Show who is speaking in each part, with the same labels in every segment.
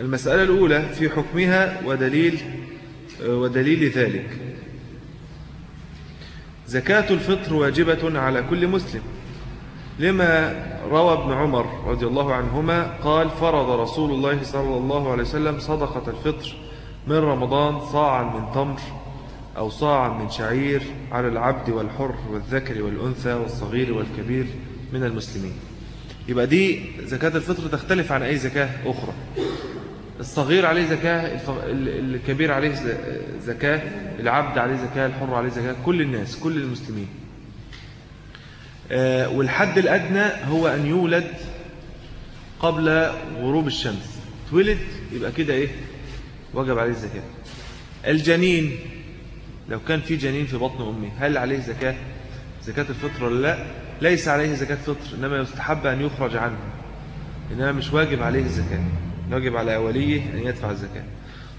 Speaker 1: المسألة الأولى في حكمها ودليل ودليل ذلك. زكاة الفطر واجبة على كل مسلم. لما روى ابن عمر رضي الله عنهما قال فرض رسول الله صلى الله عليه وسلم صدقة الفطر من رمضان صاعا من تمر أو صاعا من شعير على العبد والحر والذكر والأنثى والصغير والكبير من المسلمين. يبقى دي زكاة الفطر تختلف عن أي زكاة أخرى. الصغير عليه زكاة الكبير عليه زكاة العبد عليه زكاة الحر عليه زكاة كل الناس كل المسلمين. والحد الأدنى هو أن يولد قبل غروب الشمس. تولد يبقى كده إيه؟ وجب عليه الزكاة. الجنين لو كان في جنين في بطن أمه هل عليه زكاة؟ زكاة الفطر ولا لا؟ ليس عليه زكاة فطر إنما يستحب أن يخرج عنه إنما مش واجب عليه الزكاة. يجب على وليه أن يدفع الزكاة.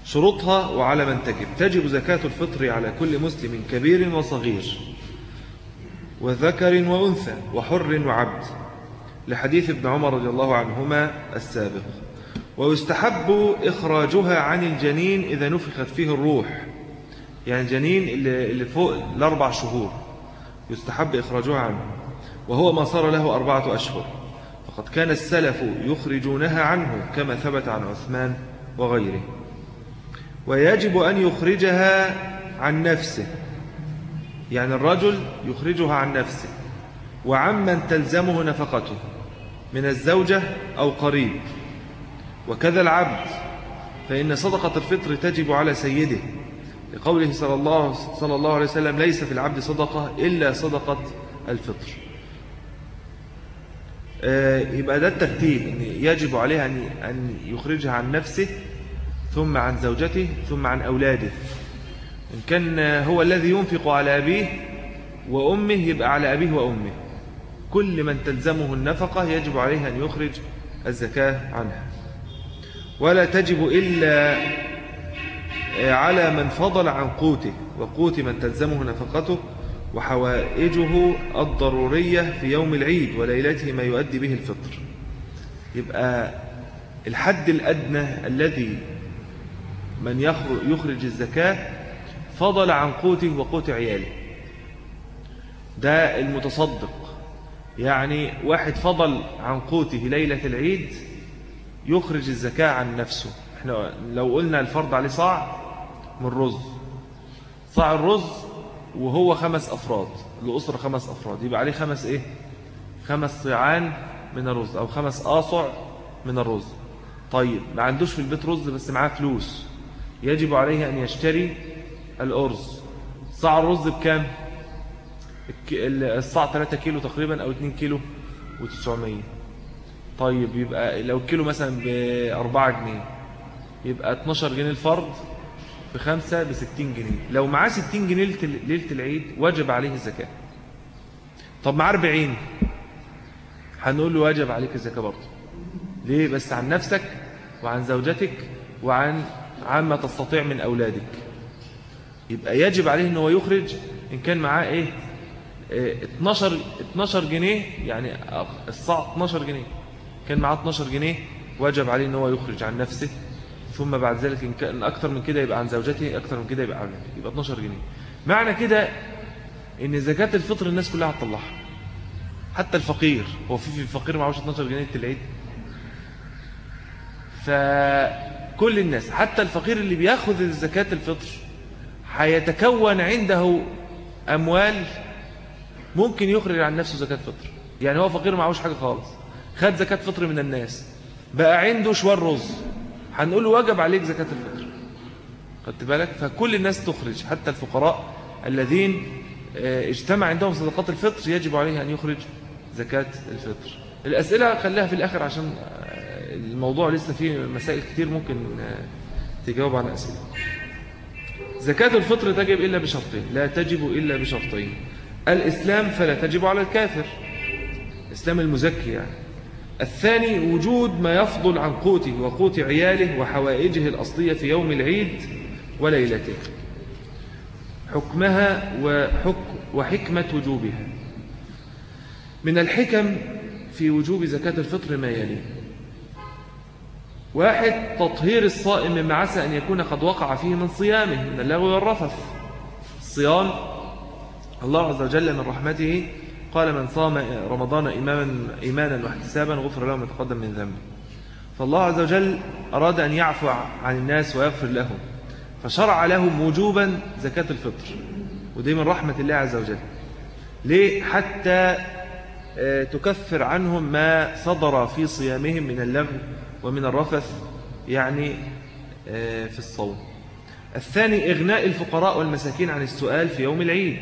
Speaker 1: شروطها وعلى من تجب. تجب زكاة الفطر على كل مسلم كبير وصغير وذكر وأنثى وحر وعبد. لحديث ابن عمر رضي الله عنهما السابق. ويستحب إخراجها عن الجنين إذا نفخت فيه الروح. يعني الجنين اللي فوق الأربع شهور يستحب إخراجها عنه. وهو ما صار له أربعة أشهر. فقد كان السلف يخرجونها عنه كما ثبت عن عثمان وغيره. ويجب أن يخرجها عن نفسه. يعني الرجل يخرجها عن نفسه. وعمن تلزمه نفقته. من الزوجة أو قريب. وكذا العبد. فإن صدقة الفطر تجب على سيده. لقوله صلى الله, صلى الله عليه وسلم ليس في العبد صدقة إلا صدقة الفطر. يبقى ده الترتيب إن يجب عليه أن يخرجها عن نفسه ثم عن زوجته ثم عن أولاده. إن كان هو الذي ينفق على أبيه وأمه يبقى على أبيه وأمه. كل من تلزمه النفقة يجب عليه أن يخرج الزكاة عنها. ولا تجب إلا على من فضل عن قوته وقوت من تلزمه نفقته. وحوائجه الضرورية في يوم العيد وليلته ما يؤدي به الفطر. يبقى الحد الأدنى الذي من يخرج الزكاة فضل عن قوته وقوت عياله. ده المتصدق. يعني واحد فضل عن قوته ليلة العيد يخرج الزكاة عن نفسه. إحنا لو قلنا الفرض عليه صاع من رز. صاع الرز وهو خمس أفراد الأسرة خمس أفراد يبقى عليه خمس إيه؟ خمس صيعان من الرز أو خمس آصع من الرز. طيب ما عندوش في البيت رز بس معاه فلوس. يجب عليه أن يشتري الأرز. صاع الرز بكام؟ الصاع 3 كيلو تقريبا أو 2 كيلو و900 طيب يبقى لو كيلو مثلا ب 4 جنيه يبقى 12 جنيه الفرد بخمسة بستين جنيه. لو معاه ستين جنيه ليلة العيد وجب عليه الزكاة. طب معاه أربعين. هنقول له واجب عليك الزكاة برضه. ليه؟ بس عن نفسك وعن زوجتك وعن عما تستطيع من أولادك. يبقى يجب عليه أنه يخرج إن كان معاه إيه؟ آه 12, 12 جنيه يعني الصاع 12 جنيه. كان معاه 12 جنيه واجب عليه أنه يخرج عن نفسه. ثم بعد ذلك إن كان أكثر من كده يبقى عن زوجته أكثر من كده يبقى عن يبقى 12 جنيه. معنى كده إن زكاة الفطر الناس كلها هتطلعها. حتى الفقير هو في في الفقير معهوش 12 جنيه العيد؟ فكل الناس حتى الفقير اللي بيأخذ زكاة الفطر هيتكون عنده أموال ممكن يخرج عن نفسه زكاة فطر. يعني هو فقير معهوش حاجة خالص. خد زكاة فطر من الناس بقى عنده شوار رز. هنقول له وجب عليك زكاة الفطر. خدت بالك؟ فكل الناس تخرج حتى الفقراء الذين اجتمع عندهم صدقات الفطر يجب عليه أن يخرج زكاة الفطر. الأسئلة خليها في الآخر عشان الموضوع لسه فيه مسائل كتير ممكن تجاوب عن أسئلة. زكاة الفطر تجب إلا بشرطين لا تجب إلا بشرطين. الإسلام فلا تجب على الكافر. الإسلام المزكي يعني. الثاني وجود ما يفضل عن قوته وقوت عياله وحوائجه الأصلية في يوم العيد وليلته. حكمها وحك وحكمة وجوبها. من الحكم في وجوب زكاة الفطر ما يلي. واحد تطهير الصائم مما عسى أن يكون قد وقع فيه من صيامه من اللغو والرفث. الصيام الله عز وجل من رحمته قال من صام رمضان إيمانا, إيمانا واحتسابا غفر له ما تقدم من ذنبه. فالله عز وجل أراد أن يعفو عن الناس ويغفر لهم. فشرع لهم وجوبا زكاة الفطر. ودي من رحمة الله عز وجل. ليه؟ حتى آه، تكفر عنهم ما صدر في صيامهم من اللغو ومن الرفث يعني آه، في الصوم. الثاني إغناء الفقراء والمساكين عن السؤال في يوم العيد.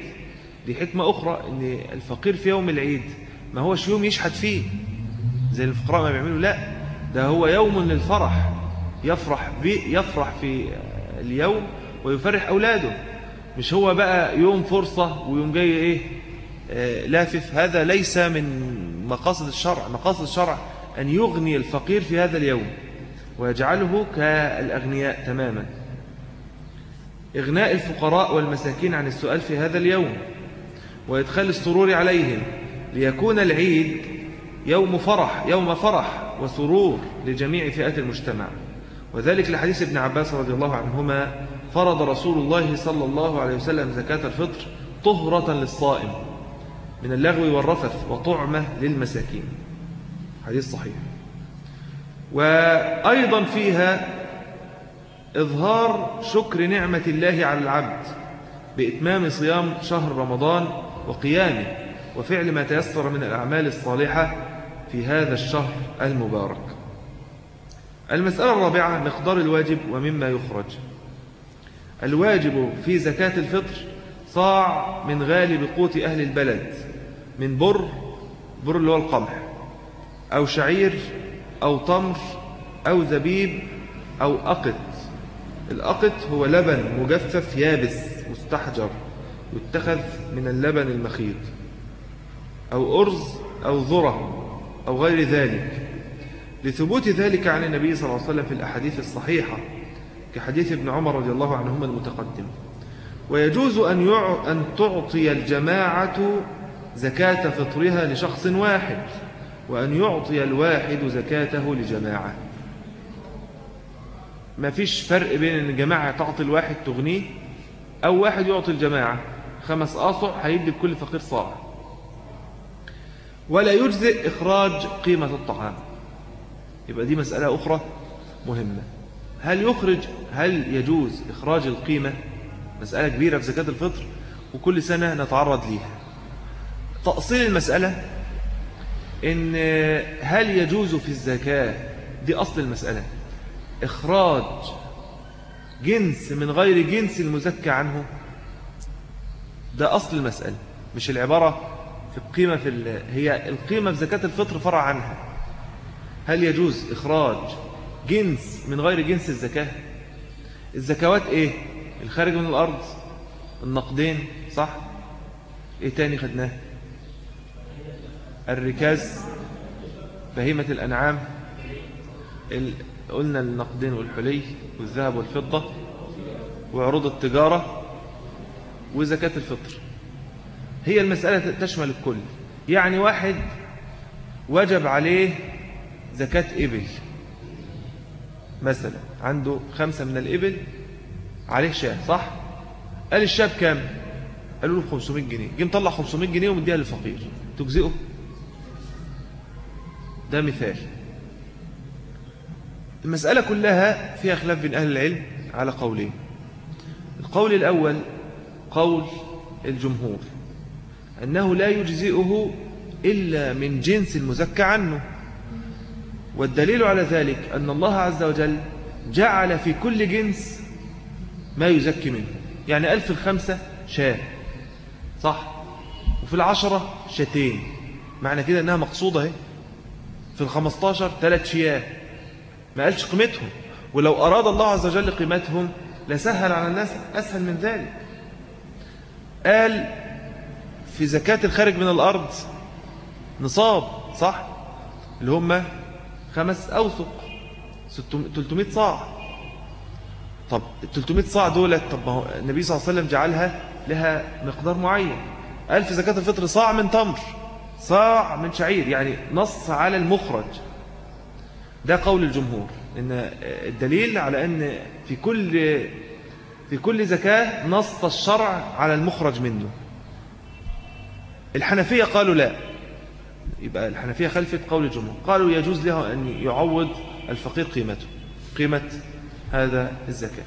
Speaker 1: دي حكمة أخرى أن الفقير في يوم العيد ما هوش يوم يشحت فيه زي الفقراء ما بيعملوا لا ده هو يوم للفرح يفرح, يفرح في اليوم ويفرح أولاده. مش هو بقى يوم فرصة ويوم جاي إيه آه لافف. هذا ليس من مقاصد الشرع. مقاصد الشرع أن يغني الفقير في هذا اليوم ويجعله كالأغنياء تماما. إغناء الفقراء والمساكين عن السؤال في هذا اليوم. وإدخال السرور عليهم ليكون العيد يوم فرح يوم فرح وسرور لجميع فئات المجتمع. وذلك لحديث ابن عباس رضي الله عنهما فرض رسول الله صلى الله عليه وسلم زكاة الفطر طهرة للصائم من اللغو والرفث وطعمة للمساكين. حديث صحيح. وأيضا فيها إظهار شكر نعمة الله على العبد بإتمام صيام شهر رمضان وقيامه وفعل ما تيسر من الأعمال الصالحة في هذا الشهر المبارك. المسألة الرابعة مقدار الواجب ومما يخرج. الواجب في زكاة الفطر صاع من غالب قوت أهل البلد من بر بر اللي هو القمح أو شعير أو تمر أو زبيب أو أقط. الأقط هو لبن مجفف يابس مستحجر. يتخذ من اللبن المخيط أو أرز أو ذرة أو غير ذلك. لثبوت ذلك عن النبي صلى الله عليه وسلم في الأحاديث الصحيحة كحديث ابن عمر رضي الله عنهما المتقدم. ويجوز أن. أن تعطي الجماعة زكاة فطرها لشخص واحد وأن يعطي الواحد زكاته لجماعة. ما فيش فرق بين أن الجماعة تعطي الواحد تغنيه أو واحد يعطي الجماعة. خمس آصع هيدي لكل فقير صاع. ولا يجزئ إخراج قيمة الطعام. يبقى دي مسألة أخرى مهمة. هل يخرج هل يجوز إخراج القيمة؟ مسألة كبيرة في زكاة الفطر وكل سنة نتعرض ليها. تأصيل المسألة إن هل يجوز في الزكاة؟ دي أصل المسألة. إخراج جنس من غير جنس المزكى عنه ده أصل المسألة مش العبارة في القيمة في هي القيمة في زكاة الفطر فرع عنها. هل يجوز إخراج جنس من غير جنس الزكاة؟ الزكوات إيه؟ الخارج من الأرض؟ النقدين؟ صح؟ إيه تاني خدناه؟ الركاز؟ بهيمة الأنعام؟ قلنا النقدين والحلي والذهب والفضة وعروض التجارة؟ وزكاة الفطر. هي المسألة تشمل الكل. يعني واحد وجب عليه زكاة إبل. مثلا عنده خمسة من الإبل عليه شاة صح؟ قال الشاب كام قالوا له 500 جنيه. جه مطلع 500 جنيه ومديها للفقير. تجزئه؟ ده مثال. المسألة كلها فيها خلاف بين أهل العلم على قولين. القول الأول قول الجمهور أنه لا يجزئه إلا من جنس المزكى عنه. والدليل على ذلك أن الله عز وجل جعل في كل جنس ما يزكي منه. يعني ألف الخمسة شاة صح؟ وفي العشرة شاتين معنى كده أنها مقصودة أهي. في الخمستاشر ثلاث شياة. ما قالش قيمتهم. ولو أراد الله عز وجل قيمتهم لسهل على الناس أسهل من ذلك. قال في زكاة الخارج من الأرض نصاب صح؟ اللي هم خمس أوسق 300 صاع. طب ال 300 صاع دولت طب ما هو النبي صلى الله عليه وسلم جعلها لها مقدار معين. قال في زكاة الفطر صاع من تمر صاع من شعير يعني نص على المخرج. ده قول الجمهور إن الدليل على أن في كل في كل زكاة نص الشرع على المخرج منه. الحنفية قالوا لا. يبقى الحنفية خلفت قول الجمهور. قالوا يجوز له أن يعوض الفقير قيمته. قيمة هذا الزكاة.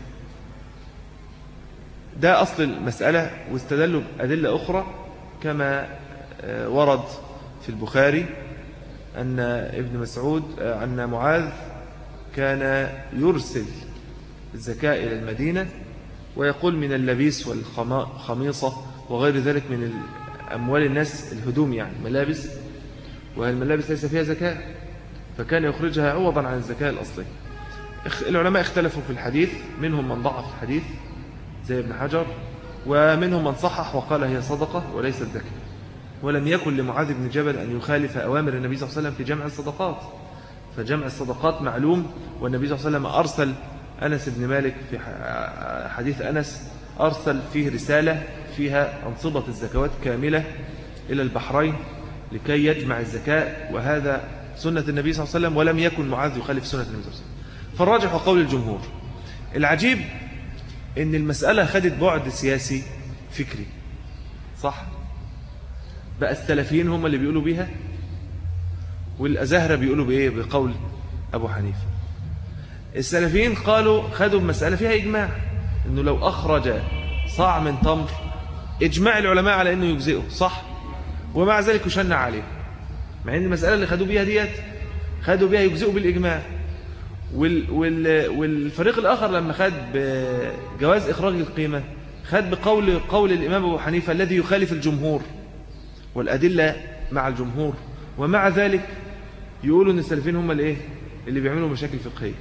Speaker 1: ده أصل المسألة واستدلوا بأدلة أخرى كما آه، ورد في البخاري أن ابن مسعود آه، أن معاذ كان يرسل الزكاة إلى المدينة ويقول من اللبيس والخميصة وغير ذلك من أموال الناس الهدوم يعني ملابس والملابس ليس فيها زكاة؟ فكان يخرجها عوضا عن الزكاة الأصلية. العلماء اختلفوا في الحديث منهم من ضعف الحديث زي ابن حجر ومنهم من صحح وقال هي صدقة وليست زكاة. ولم يكن لمعاذ بن جبل أن يخالف أوامر النبي صلى الله عليه وسلم في جمع الصدقات. فجمع الصدقات معلوم والنبي صلى الله عليه وسلم أرسل أنس بن مالك في حديث أنس أرسل فيه رسالة فيها أنصبة الزكوات كاملة إلى البحرين لكي يجمع الزكاة وهذا سنة النبي صلى الله عليه وسلم ولم يكن معاذ يخالف سنة النبي صلى الله عليه وسلم. فالراجح قول الجمهور. العجيب إن المسألة خدت بعد سياسي فكري صح؟ بقى السلفيين هم اللي بيقولوا بيها؟ والأزهرة بيقولوا بإيه؟ بقول أبو حنيفة. السلفيين قالوا خدوا مسألة فيها إجماع إنه لو أخرج صاع من تمر إجماع العلماء على إنه يجزئه صح؟ ومع ذلك يشنع عليه؟ مع إن المسألة اللي خدوا بيها ديت خدوا بيها يجزئوا بالإجماع. وال وال والفريق الآخر لما خد بجواز إخراج القيمة خد بقول قول الإمام أبو حنيفة الذي يخالف الجمهور والأدلة مع الجمهور ومع ذلك يقولوا أن السلفين هم اللي, إيه؟ اللي بيعملوا مشاكل فقهية.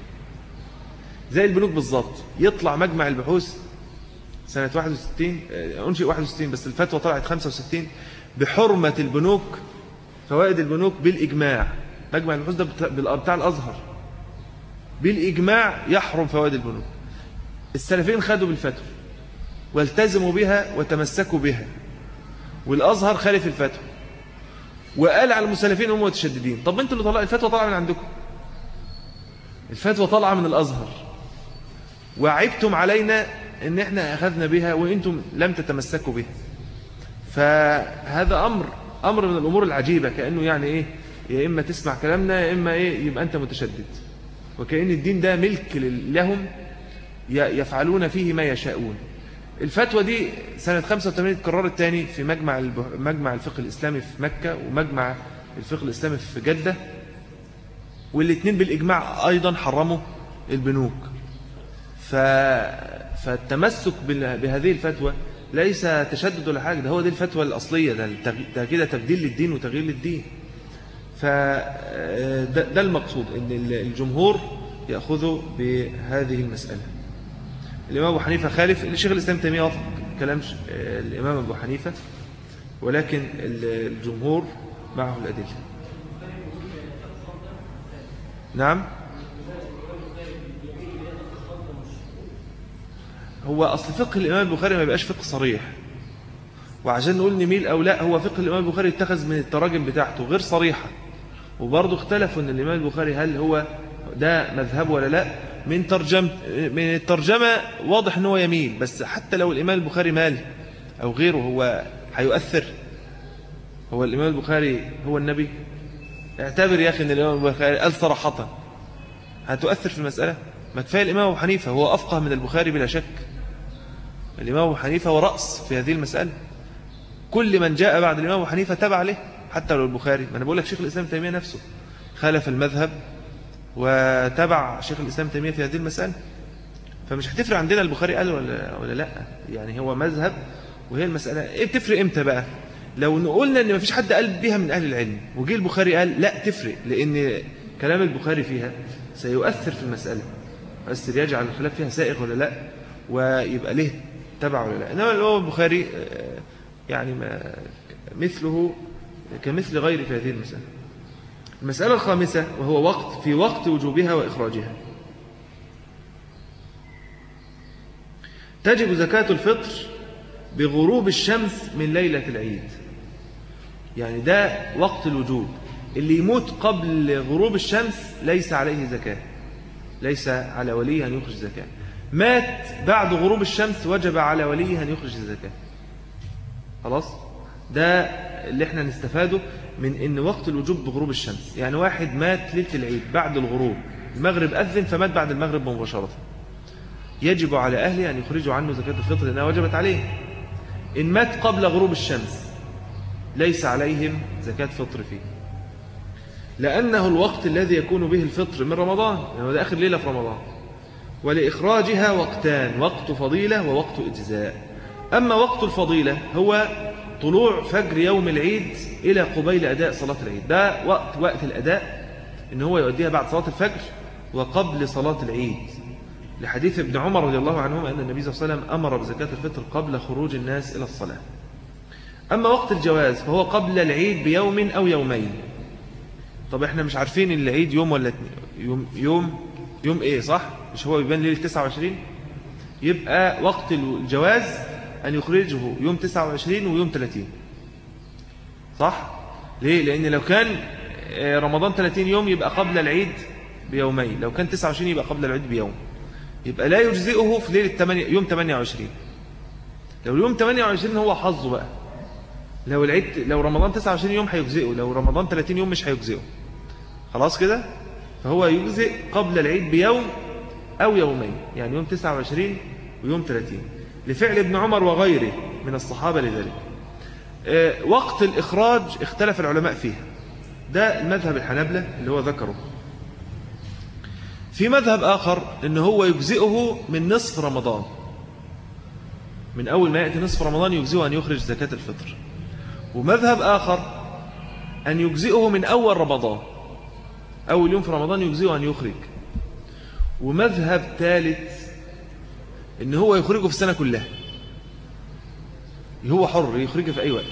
Speaker 1: زي البنوك بالظبط. يطلع مجمع البحوث سنة 61 آه، أنشئ 61 بس الفتوى طلعت 65 بحرمة البنوك فوائد البنوك بالإجماع. مجمع البحوث ده بتاع الأزهر. بالإجماع يحرم فوائد البنوك. السلفين خدوا بالفتوى والتزموا بها وتمسكوا بها. والأزهر خالف الفتوى. وقال على المسلفين هم متشددين. طب أنتوا اللي طلع الفتوى طالعة من عندكم. الفتوى طالعة من الأزهر. وعبتم علينا إن إحنا أخذنا بها وإنتم لم تتمسكوا بها. فهذا أمر أمر من الأمور العجيبة كأنه يعني إيه يا إما تسمع كلامنا يا إما إيه يبقى أنت متشدد. وكأن الدين ده ملك لهم يفعلون فيه ما يشاءون. الفتوى دي سنة 85 اتكررت تاني في مجمع مجمع الفقه الإسلامي في مكة ومجمع الفقه الإسلامي في جدة والاثنين بالإجماع أيضا حرموا البنوك. فالتمسك بهذه الفتوى ليس تشدد ولا حاجة. ده هو دي الفتوى الأصلية. ده, ده كده تبديل للدين وتغيير للدين. فده المقصود إن الجمهور يأخذوا بهذه المسألة. الإمام أبو حنيفة خالف. الشيخ الإسلام تيمية وافق كلام الإمام أبو حنيفة ولكن الجمهور معه الأدلة. نعم؟ هو أصل فقه الإمام البخاري ما بيبقاش فقه صريح. وعشان نقول نميل أو لا هو فقه الإمام البخاري اتخذ من التراجم بتاعته غير صريحة. وبرضه اختلفوا إن الإمام البخاري هل هو ده مذهب ولا لا. من ترجمة من الترجمة واضح إن هو يميل بس حتى لو الإمام البخاري مال أو غيره هو هيؤثر. هو الإمام البخاري هو النبي؟ اعتبر يا أخي أن الإمام البخاري قال صراحة. هتؤثر في المسألة؟ ما كفاية الإمام أبو حنيفة هو أفقه من البخاري بلا شك. الإمام أبو حنيفة هو رأس في هذه المسألة. كل من جاء بعد الإمام أبو حنيفة تبع له حتى لو البخاري. ما أنا بقول لك شيخ الإسلام تيمية نفسه خالف المذهب وتبع شيخ الإسلام تيمية في هذه المسألة. فمش هتفرق عندنا البخاري قال ولا, ولا لأ. يعني هو مذهب وهي المسألة. إيه بتفرق إمتى بقى؟ لو قلنا إن مفيش حد قال بيها من أهل العلم وجي البخاري قال لأ تفرق لأن كلام البخاري فيها سيؤثر في المسألة. يؤثر يجعل الخلاف فيها سائغ ولا لأ؟ ويبقى له تبع ولا لا. إنما البخاري آه، يعني ما مثله كمثل غير في هذه المسألة. المسألة الخامسة وهو وقت في وقت وجوبها وإخراجها. تجب زكاة الفطر بغروب الشمس من ليلة العيد. يعني ده وقت الوجوب. اللي يموت قبل غروب الشمس ليس عليه زكاة. ليس على وليه أن يخرج زكاة. مات بعد غروب الشمس وجب على وليه أن يخرج الزكاة. خلاص؟ ده اللي إحنا نستفاده من إن وقت الوجوب بغروب الشمس. يعني واحد مات ليلة العيد بعد الغروب المغرب أذن فمات بعد المغرب مباشرة. يجب على أهله أن يخرجوا عنه زكاة الفطر لأنها وجبت عليه. إن مات قبل غروب الشمس ليس عليهم زكاة فطر فيه. لأنه الوقت الذي يكون به الفطر من رمضان يعني ده آخر ليلة في رمضان. ولإخراجها وقتان وقت فضيلة ووقت إجزاء. أما وقت الفضيلة هو طلوع فجر يوم العيد إلى قبيل أداء صلاة العيد. ده وقت وقت الأداء إن هو يؤديها بعد صلاة الفجر وقبل صلاة العيد. لحديث ابن عمر رضي الله عنهما أن النبي صلى الله عليه وسلم أمر بزكاة الفطر قبل خروج الناس إلى الصلاة. أما وقت الجواز فهو قبل العيد بيوم أو يومين. طب إحنا مش عارفين العيد يوم ولا يوم يوم يوم إيه صح؟ مش هو بيبان ليلة 29 يبقى وقت الجواز أن يخرجه يوم 29 ويوم 30 صح؟ ليه؟ لأن لو كان آه، رمضان 30 يوم يبقى قبل العيد بيومين. لو كان 29 يبقى قبل العيد بيوم. يبقى لا يجزئه في ليلة 8 يوم 28 لو اليوم 28 هو حظه بقى. لو العيد لو رمضان 29 يوم هيجزئه. لو رمضان 30 يوم مش هيجزئه. خلاص كده؟ فهو يجزئ قبل العيد بيوم أو يومين يعني يوم 29 ويوم 30 لفعل ابن عمر وغيره من الصحابة لذلك. آه، وقت الإخراج اختلف العلماء فيه ده المذهب الحنبلة اللي هو ذكره. في مذهب آخر أنه هو يجزئه من نصف رمضان. من أول ما يأتي نصف رمضان يجزئه أن يخرج زكاة الفطر. ومذهب آخر أن يجزئه من أول رمضان. أول يوم في رمضان يجزئه أن يخرج. ومذهب ثالث إن هو يخرجه في السنة كلها. هو حر يخرجه في أي وقت.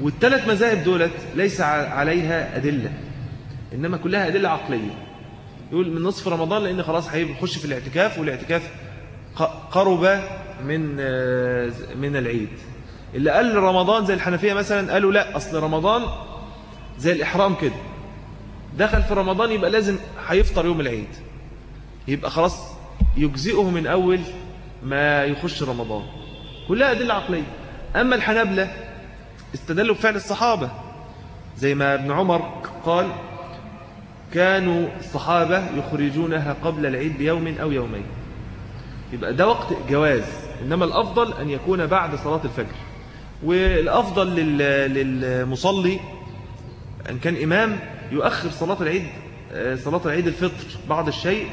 Speaker 1: والثلاث مذاهب دولت ليس عليها أدلة. إنما كلها أدلة عقلية. يقول من نصف رمضان لأن خلاص هيخش في الاعتكاف والاعتكاف قرب من من العيد. اللي قال رمضان زي الحنفية مثلا قالوا لا أصل رمضان زي الإحرام كده. دخل في رمضان يبقى لازم هيفطر يوم العيد. يبقى خلاص يجزئه من أول ما يخش رمضان. كلها أدلة عقلية. أما الحنابلة استدلوا بفعل الصحابة. زي ما ابن عمر قال كانوا الصحابة يخرجونها قبل العيد بيوم أو يومين. يبقى ده وقت جواز. إنما الأفضل أن يكون بعد صلاة الفجر. والأفضل للمصلي أن كان إمام يؤخر صلاة العيد صلاة العيد الفطر بعض الشيء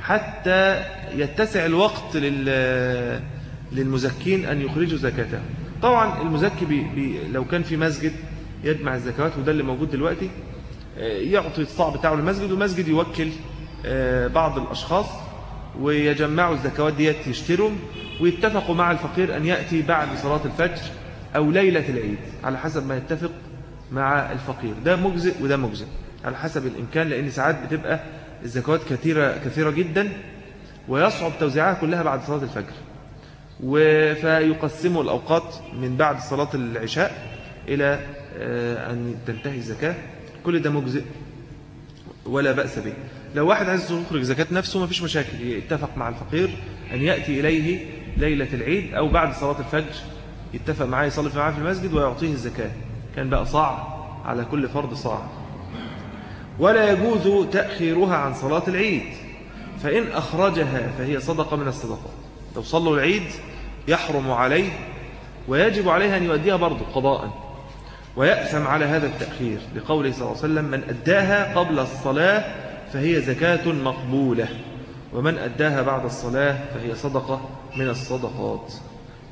Speaker 1: حتى يتسع الوقت للمزكين أن يخرجوا زكاته طبعا المزكي بي بي لو كان في مسجد يجمع الزكوات وده اللي موجود دلوقتي آه، يعطي الصاع بتاعه للمسجد والمسجد يوكل آه، بعض الأشخاص ويجمعوا الزكوات ديت يشتروا ويتفقوا مع الفقير أن يأتي بعد صلاة الفجر أو ليلة العيد على حسب ما يتفق مع الفقير. ده مجزئ وده مجزئ. على حسب الإمكان لأن ساعات بتبقى الزكوات كثيرة, كثيرة جدا ويصعب توزيعها كلها بعد صلاة الفجر. فيقسموا الأوقات من بعد صلاة العشاء إلى آه، أن تنتهي الزكاة. كل ده مجزئ ولا بأس به. لو واحد عايز يخرج زكاة نفسه ما فيش مشاكل. يتفق مع الفقير أن يأتي إليه ليلة العيد أو بعد صلاة الفجر يتفق معاه يصلي معاه في المسجد ويعطيه الزكاة. كان بقى صاع على كل فرد صاع. ولا يجوز تأخيرها عن صلاة العيد فإن أخرجها فهي صدقة من الصدقات. لو صلوا العيد يحرم عليه ويجب عليه أن يؤديها برضه قضاء. ويأثم على هذا التأخير لقوله صلى الله عليه وسلم من أداها قبل الصلاة فهي زكاة مقبولة ومن أداها بعد الصلاة فهي صدقة من الصدقات.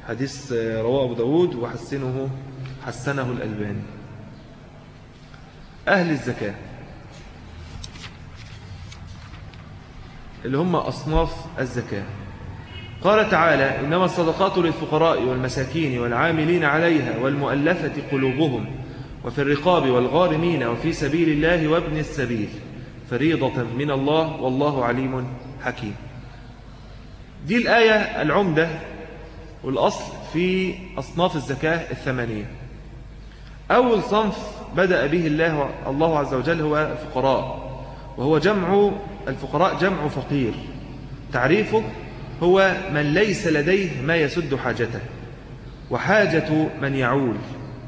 Speaker 1: حديث رواه أبو داود وحسنه حسنه الألباني. أهل الزكاة اللي هم أصناف الزكاة. قال تعالى إنما الصدقات للفقراء والمساكين والعاملين عليها والمؤلفة قلوبهم وفي الرقاب والغارمين وفي سبيل الله وابن السبيل. فريضة من الله والله عليم حكيم. دي الآية العمدة والأصل في أصناف الزكاة الثمانية. أول صنف بدأ به الله الله عز وجل هو الفقراء وهو جمع الفقراء جمع فقير. تعريفه هو من ليس لديه ما يسد حاجته وحاجة من يعول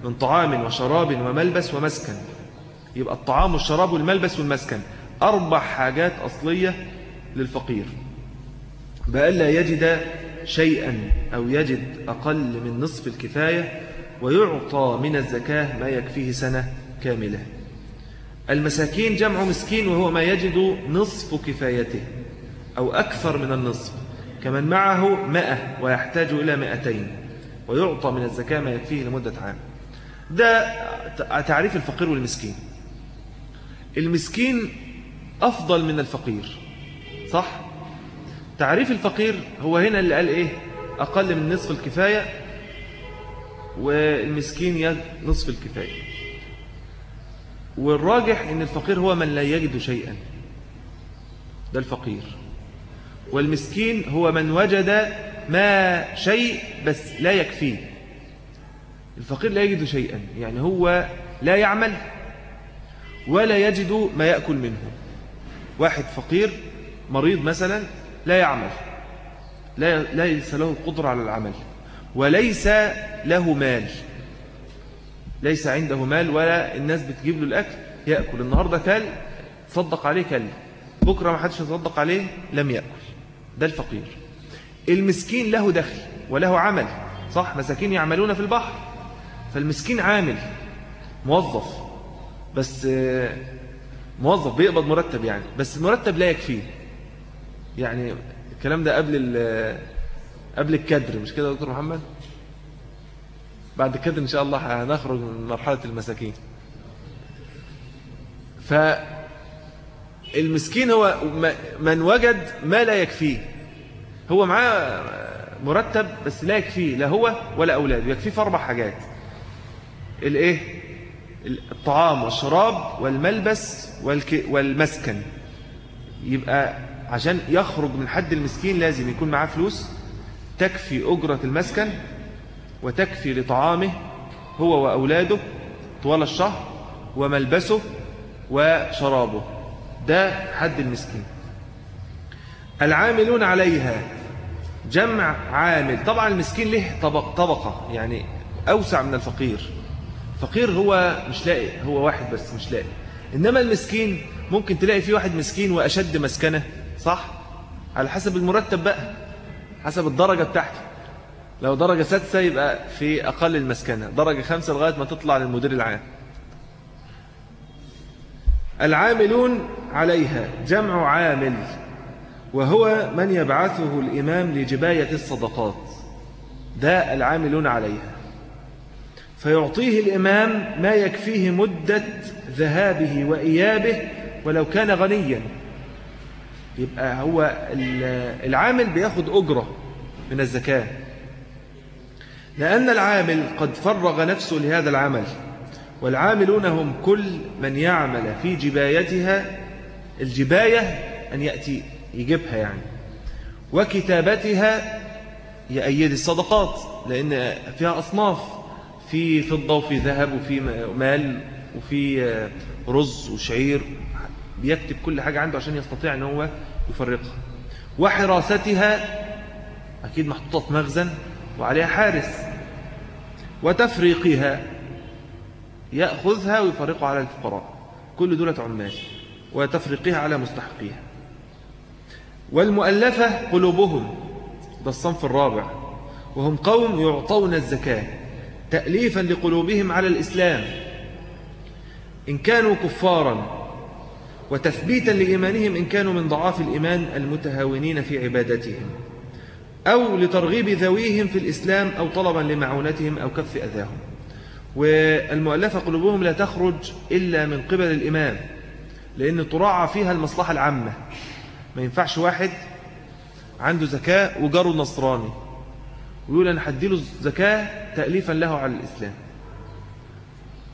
Speaker 1: من طعام وشراب وملبس ومسكن. يبقى الطعام والشراب والملبس والمسكن أربع حاجات أصلية للفقير. بألا يجد شيئا أو يجد أقل من نصف الكفاية ويعطى من الزكاة ما يكفيه سنة كاملة. المساكين جمع مسكين وهو ما يجد نصف كفايته أو أكثر من النصف كمن معه مئة ويحتاج إلى مئتين ويعطى من الزكاة ما يكفيه لمدة عام. ده تعريف الفقير والمسكين. المسكين أفضل من الفقير صح؟ تعريف الفقير هو هنا اللي قال إيه؟ أقل من نصف الكفاية والمسكين نصف الكفاية. والراجح إن الفقير هو من لا يجد شيئا. ده الفقير. والمسكين هو من وجد ما شيء بس لا يكفيه. الفقير لا يجد شيئا يعني هو لا يعمل ولا يجد ما يأكل منه. واحد فقير مريض مثلا لا يعمل لا ليس له القدرة على العمل. وليس له مال. ليس عنده مال ولا الناس بتجيب له الأكل يأكل. النهاردة كل تصدق عليه كل. بكرة ما حدش يصدق عليه لم يأكل. ده الفقير. المسكين له دخل وله عمل. صح؟ مساكين يعملون في البحر. فالمسكين عامل موظف. بس موظف بيقبض مرتب يعني. بس المرتب لا يكفيه. يعني الكلام ده قبل قبل الكدر مش كده يا دكتور محمد؟ بعد كده إن شاء الله هنخرج من مرحلة المساكين. فالمسكين هو من وجد ما لا يكفيه. هو معاه مرتب بس لا يكفيه لا هو ولا أولاده يكفيه في أربع حاجات. الإيه؟ الطعام والشراب والملبس والمسكن. يبقى عشان يخرج من حد المسكين لازم يكون معاه فلوس تكفي أجرة المسكن وتكفي لطعامه هو وأولاده طوال الشهر وملبسه وشرابه. ده حد المسكين. العاملون عليها جمع عامل. طبعا المسكين له طبق طبقة يعني أوسع من الفقير. فقير هو مش لاقي هو واحد بس مش لاقي. إنما المسكين ممكن تلاقي فيه واحد مسكين وأشد مسكنة صح؟ على حسب المرتب بقى. حسب الدرجة بتاعته لو درجة سادسة يبقى في أقل المسكنة. درجة خمسة لغاية ما تطلع للمدير العام. العاملون عليها جمع عامل وهو من يبعثه الإمام لجباية الصدقات. ده العاملون عليها. فيعطيه الإمام ما يكفيه مدة ذهابه وإيابه ولو كان غنيا. يبقى هو العامل بياخد أجرة من الزكاة. لأن العامل قد فرغ نفسه لهذا العمل والعاملون هم كل من يعمل في جبايتها الجباية أن يأتي يجيبها يعني. وكتابتها يأيد الصدقات لأن فيها أصناف في فضة وفي ذهب وفي مال وفي رز وشعير. بيكتب كل حاجة عنده عشان يستطيع أن هو يفرقها. وحراستها أكيد محطوطة في مخزن وعليها حارس. وتفريقها يأخذها ويفرقها على الفقراء. كل دولة عمال. وتفريقها على مستحقيها. والمؤلفة قلوبهم ده الصنف الرابع. وهم قوم يعطون الزكاة تأليفا لقلوبهم على الإسلام. إن كانوا كفارا وتثبيتا لإيمانهم إن كانوا من ضعاف الإيمان المتهاونين في عبادتهم أو لترغيب ذويهم في الإسلام أو طلبا لمعونتهم أو كف أذاهم. والمؤلفة قلوبهم لا تخرج إلا من قبل الإمام لأن تراعى فيها المصلحة العامة. ما ينفعش واحد عنده زكاة وجاره نصراني ويقول أنا حديله زكاة تأليفا له على الإسلام.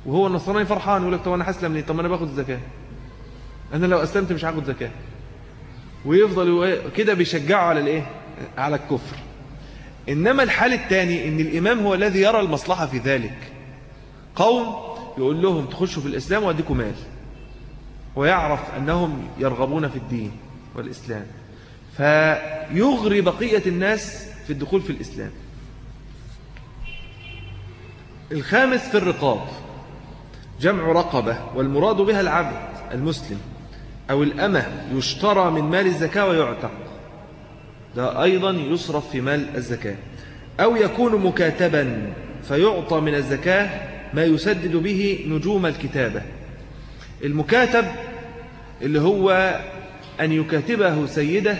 Speaker 1: وهو النصراني فرحان يقول لك طب أنا هسلم ليه؟ طب أنا باخد الزكاة. أنا لو أسلمت مش هاخد زكاة. ويفضل كده بيشجعه على الإيه؟ على الكفر. إنما الحال الثاني إن الإمام هو الذي يرى المصلحة في ذلك. قوم يقول لهم تخشوا في الإسلام وأديكم مال. ويعرف أنهم يرغبون في الدين والإسلام. فيغري بقية الناس في الدخول في الإسلام. الخامس في الرقاب جمع رقبة والمراد بها العبد المسلم. أو الأمة يشترى من مال الزكاة ويعتق. ده أيضا يصرف في مال الزكاة. أو يكون مكاتبا فيعطى من الزكاة ما يسدد به نجوم الكتابة. المكاتب اللي هو أن يكاتبه سيده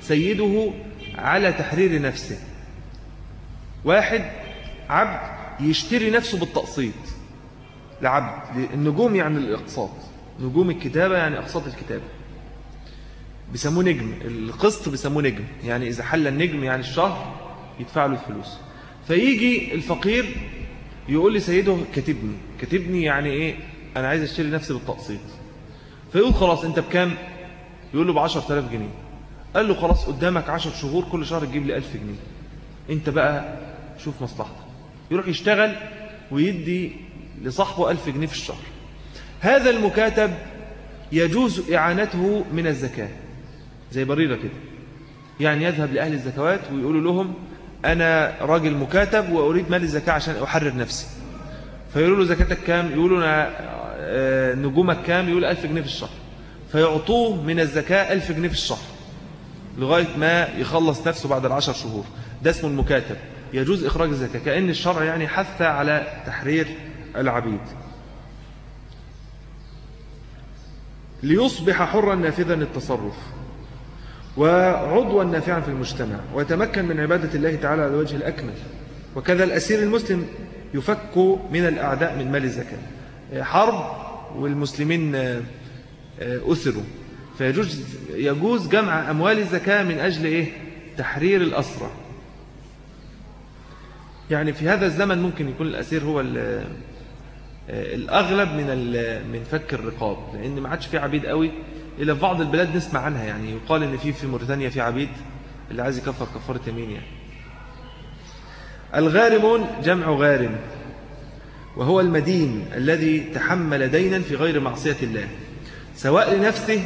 Speaker 1: سيده على تحرير نفسه. واحد عبد يشتري نفسه بالتقسيط. لعبد النجوم يعني الإقساط. نجوم الكتابة يعني أقساط الكتابة. بيسموه نجم. القسط بيسموه نجم. يعني إذا حل النجم يعني الشهر يدفع له الفلوس. فيجي الفقير يقول لي سيده كاتبني. كاتبني يعني إيه؟ أنا عايز أشتري نفسي بالتقسيط. فيقول خلاص أنت بكام؟ يقول له ب 10000 جنيه. قال له خلاص قدامك 10 شهور كل شهر تجيب لي 1000 جنيه. أنت بقى شوف مصلحتك. يروح يشتغل ويدي لصاحبه 1000 جنيه في الشهر. هذا المكاتب يجوز إعانته من الزكاة. زي بريرة كده. يعني يذهب لأهل الزكوات ويقولوا لهم أنا راجل مكاتب وأريد مال الزكاة عشان أحرر نفسي. فيقولوا له زكاتك كام؟ يقولوا آه، نجومك كام؟ يقول ألف جنيه في الشهر. فيعطوه من الزكاة ألف جنيه في الشهر لغاية ما يخلص نفسه بعد العشر شهور. ده اسمه المكاتب. يجوز إخراج الزكاة. كأن الشرع يعني حث على تحرير العبيد. ليصبح حرا نافذا التصرف وعضوا نافعا في المجتمع ويتمكن من عبادة الله تعالى على الوجه الأكمل. وكذا الأسير المسلم يفك من الأعداء من مال الزكاة. حرب والمسلمين أسروا. فيجوز يجوز جمع أموال الزكاة من أجل إيه؟ تحرير الأسرة. يعني في هذا الزمن ممكن يكون الأسير هو الأغلب من من فك الرقاب لأن ما عادش في عبيد قوي إلا في بعض البلاد نسمع عنها يعني يقال إن في في موريتانيا في عبيد اللي عايز يكفر كفارة يمين يعني. الغارمون جمع غارم وهو المدين الذي تحمل دينا في غير معصية الله سواء لنفسه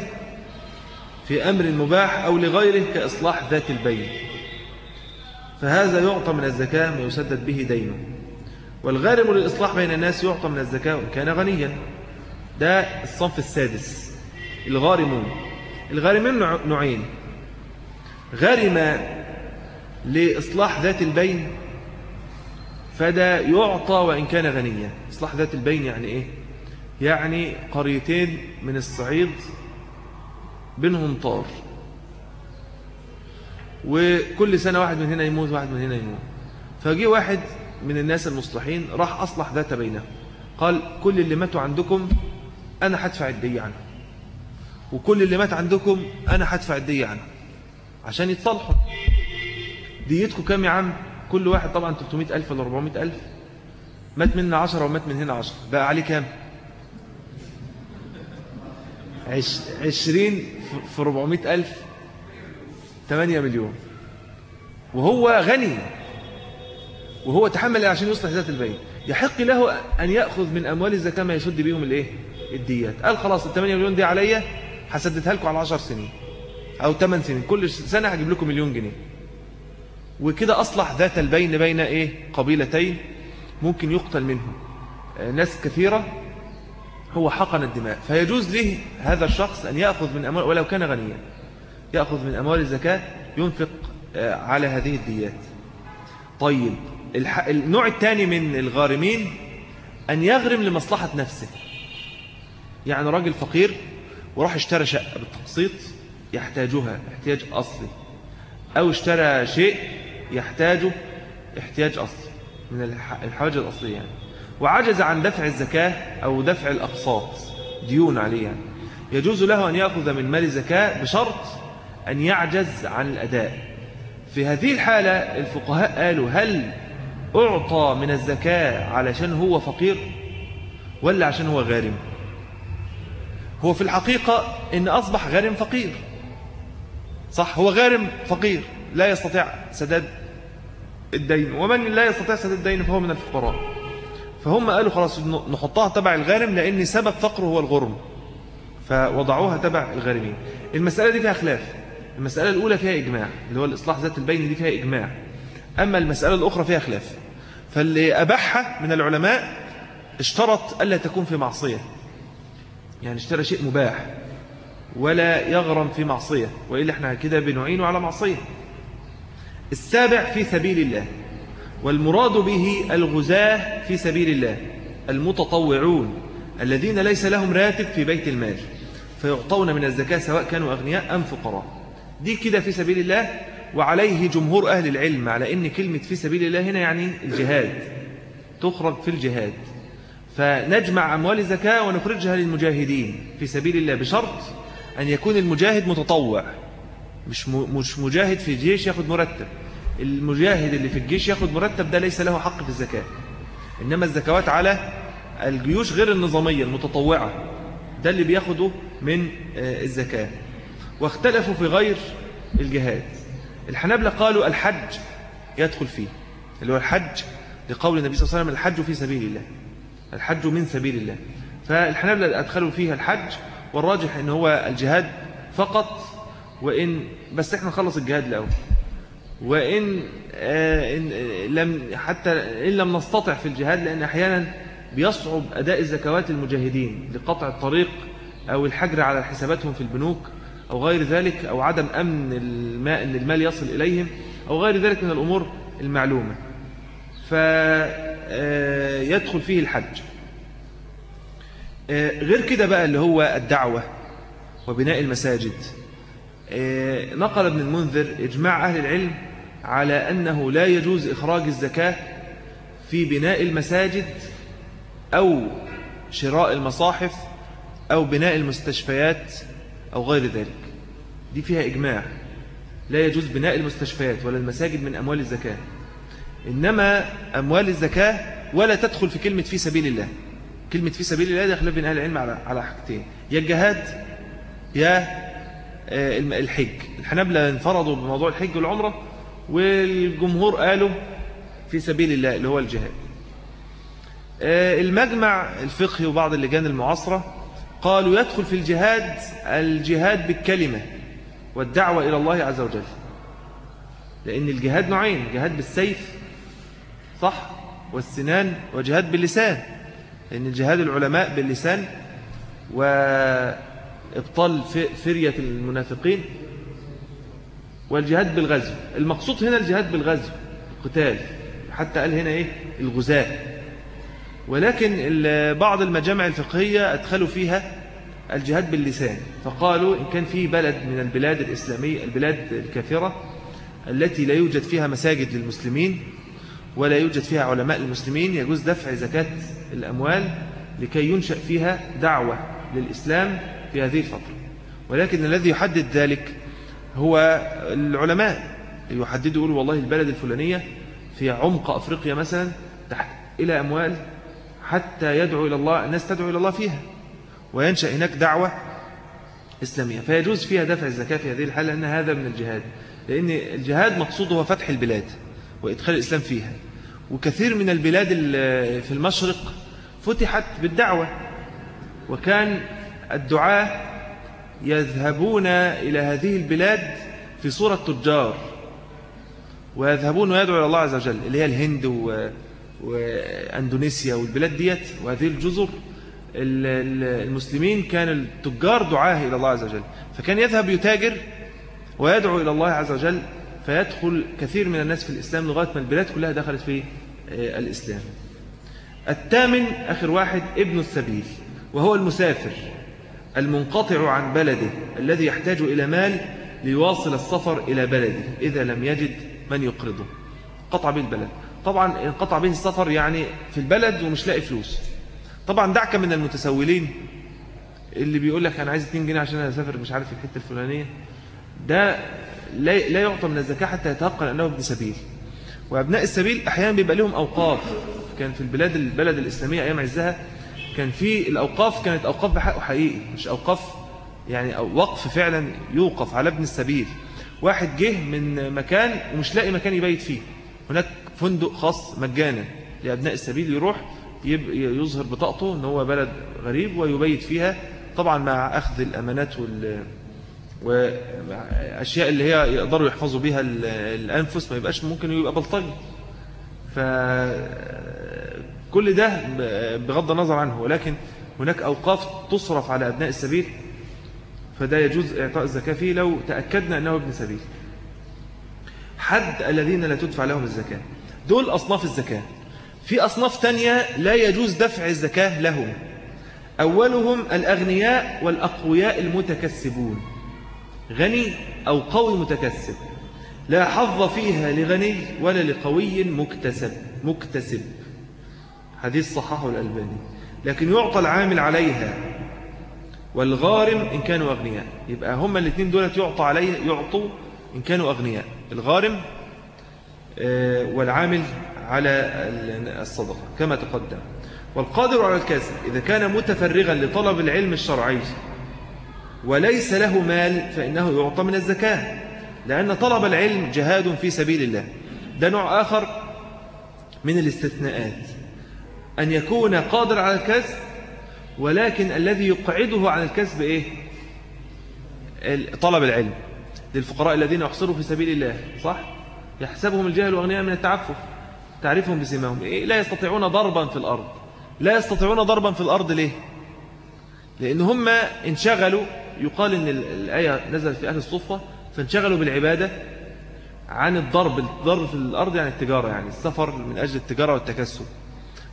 Speaker 1: في أمر مباح أو لغيره كإصلاح ذات البين. فهذا يعطى من الزكاة ما يسدد به دينه. والغارم للإصلاح بين الناس يعطى من الزكاة وإن كان غنيا. ده الصنف السادس. الغارمون الغارمين نوعين. غارم لإصلاح ذات البين فده يعطى وإن كان غنيا. إصلاح ذات البين يعني إيه؟ يعني قريتين من الصعيد بينهم طار. وكل سنة واحد من هنا يموت واحد من هنا يموت. فجي واحد من الناس المصلحين راح أصلح ذات بينهم. قال كل اللي ماتوا عندكم أنا هدفع الدية عنه. وكل اللي مات عندكم أنا هدفع الدية عنه. عشان يتصلحوا ديتكم كام يا عم؟ كل واحد طبعا 300 ألف ولا 400 ألف. مات منا 10 ومات من هنا 10 بقى عليه كام؟ 20 في 400 ألف 8 مليون. وهو غني. وهو تحمل عشان يصلح ذات البين يحق له أن يأخذ من أموال الزكاة ما يسد بيهم الإيه؟ الديات. قال خلاص ال 8 مليون دي عليا هسددها لكم على 10 سنين أو 8 سنين. كل سنة هجيب لكم مليون جنيه. وكده أصلح ذات البين بين إيه؟ قبيلتين ممكن يقتل منهم. آه، ناس كثيرة. هو حقن الدماء. فيجوز له هذا الشخص أن يأخذ من أموال ولو كان غنيا يأخذ من أموال الزكاة ينفق آه، على هذه الديات. طيب النوع الثاني من الغارمين أن يغرم لمصلحة نفسه. يعني راجل فقير وراح اشترى شقة بالتقسيط يحتاجها احتياج أصلي أو اشترى شيء يحتاجه احتياج أصلي من الحواجز الأصلية يعني. وعجز عن دفع الزكاة أو دفع الأقساط ديون عليه يعني. يجوز له أن يأخذ من مال الزكاة بشرط أن يعجز عن الأداء. في هذه الحالة الفقهاء قالوا هل أعطى من الزكاة علشان هو فقير ولا عشان هو غارم؟ هو في الحقيقة إن أصبح غارم فقير. صح هو غارم فقير لا يستطيع سداد الدين ومن لا يستطيع سداد الدين فهو من الفقراء. فهم قالوا خلاص نحطها تبع الغارم لأن سبب فقره هو الغرم فوضعوها تبع الغارمين. المسألة دي فيها خلاف المسألة الأولى فيها إجماع اللي هو الإصلاح ذات البين دي فيها إجماع. أما المسألة الأخرى فيها خلاف. فاللي أبحها من العلماء اشترط ألا تكون في معصية. يعني اشترى شيء مباح ولا يغرم في معصية وإلا إحنا كده بنعينه على معصية. السابع في سبيل الله والمراد به الغزاة في سبيل الله المتطوعون الذين ليس لهم راتب في بيت المال فيعطون من الزكاة سواء كانوا أغنياء أم فقراء. دي كده في سبيل الله وعليه جمهور أهل العلم على أن كلمة في سبيل الله هنا يعني الجهاد تخرج في الجهاد. فنجمع أموال الزكاة ونخرجها للمجاهدين في سبيل الله بشرط أن يكون المجاهد متطوع مش مش مجاهد في الجيش ياخد مرتب. المجاهد اللي في الجيش ياخد مرتب ده ليس له حق في الزكاة. إنما الزكوات على الجيوش غير النظامية المتطوعة ده اللي بياخده من آه، الزكاة. واختلفوا في غير الجهاد. الحنابلة قالوا الحج يدخل فيه. اللي هو الحج لقول النبي صلى الله عليه وسلم الحج في سبيل الله. الحج من سبيل الله. فالحنابلة أدخلوا فيها الحج والراجح إن هو الجهاد فقط وإن بس إحنا نخلص الجهاد الأول. وإن آه إن لم حتى إن لم نستطع في الجهاد لأن أحيانا بيصعب أداء الزكوات المجاهدين لقطع الطريق أو الحجر على حساباتهم في البنوك. أو غير ذلك أو عدم أمن الماء أن المال يصل إليهم أو غير ذلك من الأمور المعلومة. فيدخل فيه الحج. آه، غير كده بقى اللي هو الدعوة وبناء المساجد. آه، نقل ابن المنذر إجماع أهل العلم على أنه لا يجوز إخراج الزكاة في بناء المساجد أو شراء المصاحف أو بناء المستشفيات أو غير ذلك. دي فيها إجماع. لا يجوز بناء المستشفيات ولا المساجد من أموال الزكاة. إنما أموال الزكاة ولا تدخل في كلمة في سبيل الله. كلمة في سبيل الله ده خلاف بين أهل العلم على على حاجتين. يا الجهاد يا آه، الحج. الحنابلة انفرضوا بموضوع الحج والعمرة والجمهور قالوا في سبيل الله اللي هو الجهاد. آه، المجمع الفقهي وبعض اللجان المعاصرة قالوا يدخل في الجهاد الجهاد بالكلمة والدعوة إلى الله عز وجل. لأن الجهاد نوعين جهاد بالسيف صح والسنان وجهاد باللسان. لأن الجهاد العلماء باللسان وإبطال فرية المنافقين والجهاد بالغزو. المقصود هنا الجهاد بالغزو القتال. حتى قال هنا إيه؟ الغزاة. ولكن بعض المجامع الفقهية أدخلوا فيها الجهاد باللسان فقالوا إن كان في بلد من البلاد الإسلامية البلاد الكافرة التي لا يوجد فيها مساجد للمسلمين ولا يوجد فيها علماء المسلمين يجوز دفع زكاة الأموال لكي ينشأ فيها دعوة للإسلام في هذه الفترة. ولكن الذي يحدد ذلك هو العلماء. يحددوا يقولوا والله البلد الفلانية في عمق أفريقيا مثلا إلى أموال حتى يدعو إلى الله الناس تدعو إلى الله فيها وينشأ هناك دعوة إسلامية. فيجوز فيها دفع الزكاة في هذه الحالة لأن هذا من الجهاد لأن الجهاد مقصوده هو فتح البلاد وإدخال الإسلام فيها. وكثير من البلاد في المشرق فتحت بالدعوة وكان الدعاة يذهبون إلى هذه البلاد في صورة تجار ويذهبون ويدعو إلى الله عز وجل اللي هي الهند وأندونيسيا والبلاد ديت وهذه الجزر المسلمين كان التجار دعاه إلى الله عز وجل. فكان يذهب يتاجر ويدعو إلى الله عز وجل فيدخل كثير من الناس في الإسلام لغاية ما البلاد كلها دخلت في آه، الإسلام. الثامن آخر واحد ابن السبيل وهو المسافر المنقطع عن بلده الذي يحتاج إلى مال ليواصل السفر إلى بلده إذا لم يجد من يقرضه. قطع به البلد طبعا انقطع به السفر يعني في البلد ومش لاقي فلوس. طبعا دعك من المتسولين اللي بيقول لك أنا عايز 2 جنيه عشان أسافر مش عارف الحتة الفلانية. ده لا يعطى من الزكاة حتى يتيقن أنه ابن سبيل. وأبناء السبيل أحيانا بيبقى لهم أوقاف. كان في البلاد البلد الإسلامية أيام عزها كان في الأوقاف كانت أوقاف بحقه حقيقي مش أوقاف يعني وقف فعلا يوقف على ابن السبيل. واحد جه من مكان ومش لاقي مكان يبيت فيه. هناك فندق خاص مجانا لأبناء السبيل يروح يظهر بطاقته إن هو بلد غريب ويبيت فيها طبعا مع أخذ الأمانات وال وأشياء اللي هي يقدروا يحفظوا بها الأنفس ما يبقاش ممكن يبقى بلطجي. فكل ده بغض النظر عنه ولكن هناك أوقاف تصرف على أبناء السبيل فده يجوز إعطاء الزكاة فيه لو تأكدنا أنه ابن سبيل. حد الذين لا تدفع لهم الزكاة. دول أصناف الزكاة. في أصناف تانية لا يجوز دفع الزكاة لهم. أولهم الأغنياء والأقوياء المتكسبون. غني أو قوي متكسب. لا حظ فيها لغني ولا لقوي مكتسب مكتسب. حديث صححه الألباني. لكن يعطى العامل عليها. والغارم إن كانوا أغنياء. يبقى هما الاثنين دولت يعطى عليه يعطوا إن كانوا أغنياء. الغارم والعامل على الصدقة كما تقدم. والقادر على الكسب إذا كان متفرغا لطلب العلم الشرعي وليس له مال فإنه يعطى من الزكاة لأن طلب العلم جهاد في سبيل الله. ده نوع آخر من الاستثناءات. أن يكون قادر على الكسب ولكن الذي يقعده عن الكسب إيه؟ طلب العلم للفقراء الذين يحصروا في سبيل الله صح؟ يحسبهم الجهل واغنياء من التعفف. تعرفهم بسماهم؟ لا يستطيعون ضربا في الأرض. لا يستطيعون ضربا في الأرض ليه؟ لأن هم انشغلوا يقال أن الآية نزلت في أهل الصفة فانشغلوا بالعبادة عن الضرب. الضرب في الأرض يعني التجارة يعني السفر من أجل التجارة والتكسب.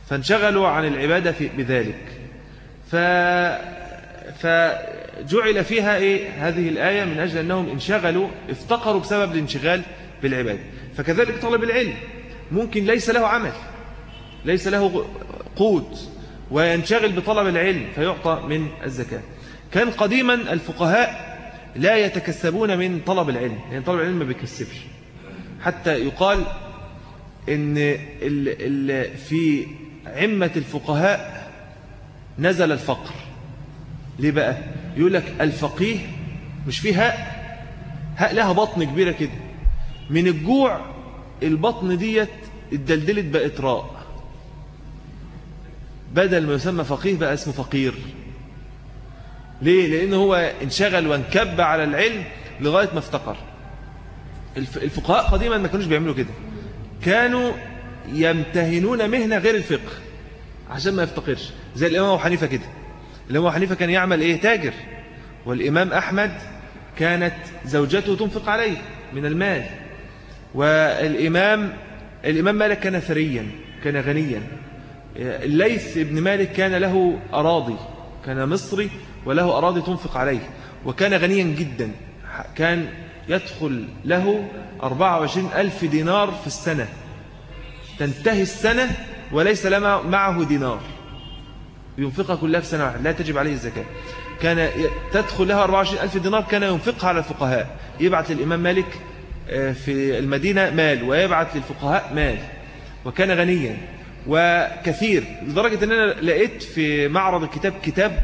Speaker 1: فانشغلوا عن العبادة في بذلك. ف... فجعل فيها إيه؟ هذه الآية من أجل أنهم انشغلوا افتقروا بسبب الانشغال بالعبادة. فكذلك طلب العلم. ممكن ليس له عمل ليس له قوت وينشغل بطلب العلم فيعطى من الزكاة. كان قديما الفقهاء لا يتكسبون من طلب العلم يعني طلب العلم ما بيكسبش. حتى يقال ال في عمة الفقهاء نزل الفقر. ليه بقى؟ يقول لك الفقيه مش فيه هاء هاء لها بطن كبيرة كده. من الجوع البطن ديت اتدلدلت بقت راء. بدل ما يسمى فقيه بقى اسمه فقير. ليه؟ لأنه هو انشغل وانكب على العلم لغاية ما افتقر. الفقهاء قديما ما كانوش بيعملوا كده. كانوا يمتهنون مهنة غير الفقه عشان ما يفتقرش. زي الإمام أبو حنيفة كده. الإمام أبو حنيفة كان يعمل إيه؟ تاجر. والإمام أحمد كانت زوجته تنفق عليه من المال. والإمام الإمام مالك كان ثريا كان غنيا. الليث ابن مالك كان له أراضي كان مصري وله أراضي تنفق عليه. وكان غنيا جدا. كان يدخل له 24 ألف دينار في السنة. تنتهي السنة وليس لما معه دينار. ينفقها كلها في سنة واحدة لا تجب عليه الزكاة. كان تدخل له 24 ألف دينار كان ينفقها على الفقهاء. يبعث للإمام مالك في المدينة مال ويبعث للفقهاء مال وكان غنيا وكثير لدرجة أن أنا لقيت في معرض الكتاب كتاب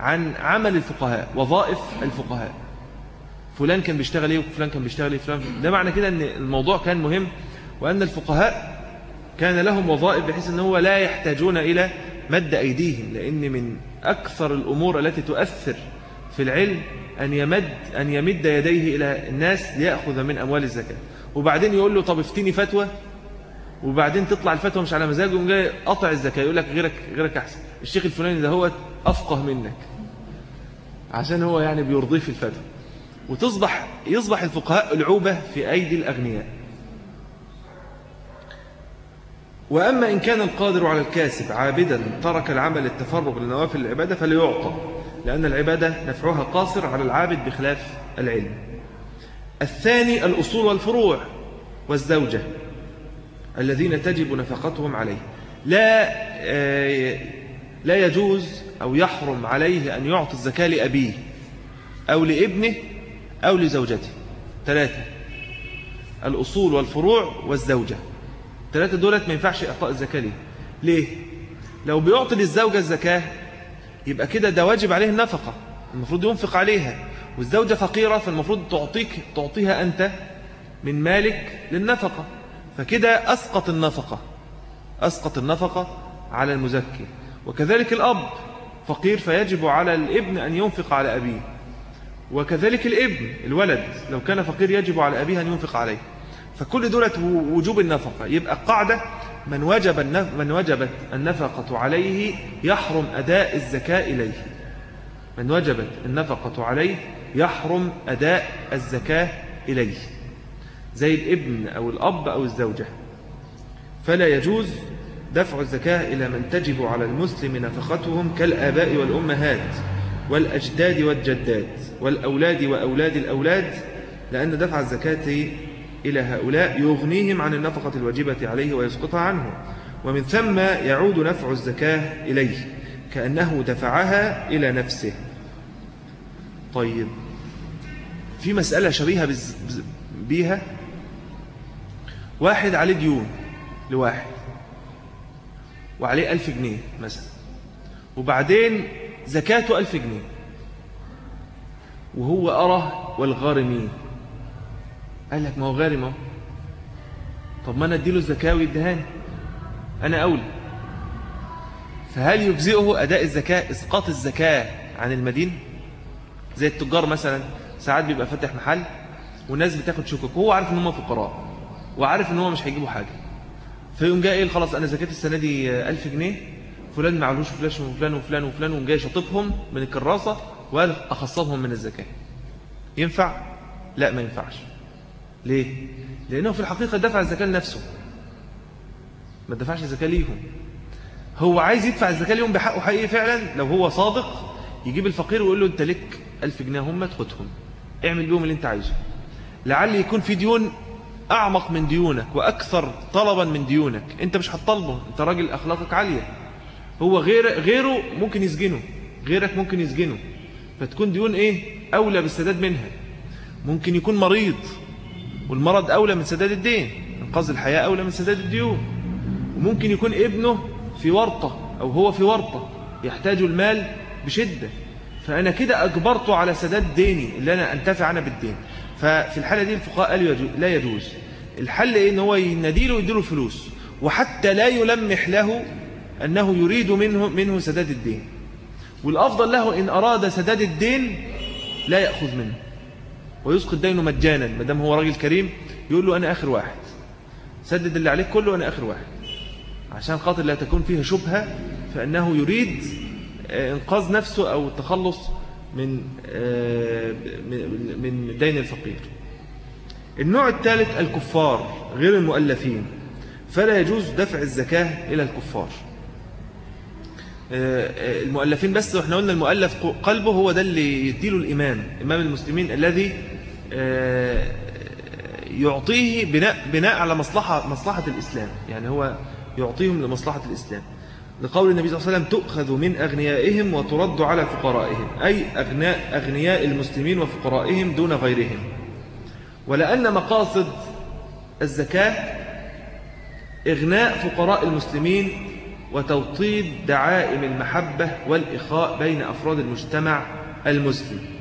Speaker 1: عن عمل الفقهاء وظائف الفقهاء. فلان كان بيشتغل إيه وفلان كان بيشتغل إيه فلان ده معنى كده إن الموضوع كان مهم وأن الفقهاء كان لهم وظائف بحيث إن هو لا يحتاجون إلى مد أيديهم لأن من أكثر الأمور التي تؤثر في العلم أن يمد أن يمد يديه إلى الناس ليأخذ من أموال الزكاة. وبعدين يقول له طب افتني فتوى. وبعدين تطلع الفتوى مش على مزاجه وجاي قطع الزكاة يقول لك غيرك غيرك أحسن. الشيخ الفلاني ده هو أفقه منك. عشان هو يعني بيرضيه في الفتوى. وتصبح يصبح الفقهاء العوبة في أيدي الأغنياء. وأما إن كان القادر على الكاسب عابدا ترك العمل التفرغ لنوافل العبادة فليعطى. لأن العبادة نفعها قاصر على العابد بخلاف العلم. الثاني الأصول والفروع والزوجة الذين تجب نفقتهم عليه. لا آه، لا يجوز أو يحرم عليه أن يعطي الزكاة لأبيه أو لابنه أو لزوجته. ثلاثة الأصول والفروع والزوجة. ثلاثة دولت ما ينفعش إعطاء الزكاة ليه؟ ليه؟ لو بيعطي للزوجة الزكاة يبقى كده ده واجب عليه النفقة المفروض ينفق عليها. والزوجة فقيرة فالمفروض تعطيك تعطيها أنت من مالك للنفقة. فكده أسقط النفقة أسقط النفقة على المزكي. وكذلك الأب فقير فيجب على الابن أن ينفق على أبيه. وكذلك الابن الولد لو كان فقير يجب على أبيه أن ينفق عليه. فكل دولة وجوب النفقة. يبقى قاعدة من وجب من وجبت النفقة عليه يحرم أداء الزكاة إليه. من وجبت النفقة عليه يحرم أداء الزكاة إليه. زي الابن أو الأب أو الزوجة. فلا يجوز دفع الزكاة إلى من تجب على المسلم نفقتهم كالآباء والأمهات والأجداد والجدات والأولاد وأولاد الأولاد لأن دفع الزكاة إلى هؤلاء يغنيهم عن النفقة الواجبة عليه ويسقطها عنه. ومن ثم يعود نفع الزكاة إليه كأنه دفعها إلى نفسه. طيب في مسألة شبيهة بيها؟ واحد عليه ديون لواحد وعليه ألف جنيه مثلا وبعدين زكاته ألف جنيه وهو أرى والغارمين. قال لك ما هو غارم اهو طب ما أنا أديله الزكاة ويدهاني أنا أولى. فهل يجزئه أداء الزكاة إسقاط الزكاة عن المدين زي التجار مثلا ساعات بيبقى فاتح محل والناس بتاخد شكوك وهو عارف إن هم فقراء وعارف إن هم مش هيجيبوا حاجة. فيقوم جاي إيه خلاص أنا زكاة السنة دي 1000 جنيه فلان معلوش فلاش وفلان وفلان وفلان. وقام جاي شاطبهم من الكراسة وقال اخصبهم من الزكاة. ينفع؟ لا ما ينفعش. ليه؟ لأنه في الحقيقة دفع الزكاة لنفسه. ما دفعش الزكاة ليهم. هو عايز يدفع الزكاة ليهم بحقه حقيقي فعلا؟ لو هو صادق يجيب الفقير ويقول له أنت لك 1000 جنيه هم تاخدهم. اعمل بيهم اللي أنت عايزه. لعل يكون في ديون أعمق من ديونك وأكثر طلبا من ديونك. أنت مش هتطلبه. أنت راجل أخلاقك عالية. هو غير غيره ممكن يسجنه. غيرك ممكن يسجنه. فتكون ديون إيه؟ أولى بالسداد منها. ممكن يكون مريض. والمرض أولى من سداد الدين انقاذ الحياة أولى من سداد الديون. وممكن يكون ابنه في ورطة أو هو في ورطة يحتاج المال بشدة. فأنا كده أجبرته على سداد ديني اللي أنا أنتفع أنا بالدين. ففي الحالة دي الفقهاء قالوا لا يجوز. الحل إيه؟ إن هو يناديله ويديله الفلوس وحتى لا يلمح له أنه يريد منه منه سداد الدين. والأفضل له إن أراد سداد الدين لا يأخذ منه. ويسقط دينه مجانا ما دام هو راجل كريم يقول له أنا آخر واحد. سدد اللي عليك كله أنا آخر واحد. عشان خاطر لا تكون فيها شبهة فأنه يريد آه، إنقاذ نفسه أو التخلص من آه، من دين الفقير. النوع الثالث الكفار غير المؤلفين. فلا يجوز دفع الزكاة إلى الكفار. آه، المؤلفين بس وإحنا قلنا المؤلف قلبه هو ده اللي يديله الإمام إمام المسلمين الذي يعطيه بناء, بناء على مصلحة, مصلحة الإسلام. يعني هو يعطيهم لمصلحة الإسلام. لقول النبي صلى الله عليه وسلم تؤخذ من أغنيائهم وترد على فقرائهم. أي أغناء, أغنياء المسلمين وفقرائهم دون غيرهم. ولأن مقاصد الزكاة إغناء فقراء المسلمين وتوطيد دعائم المحبة والإخاء بين أفراد المجتمع المسلم.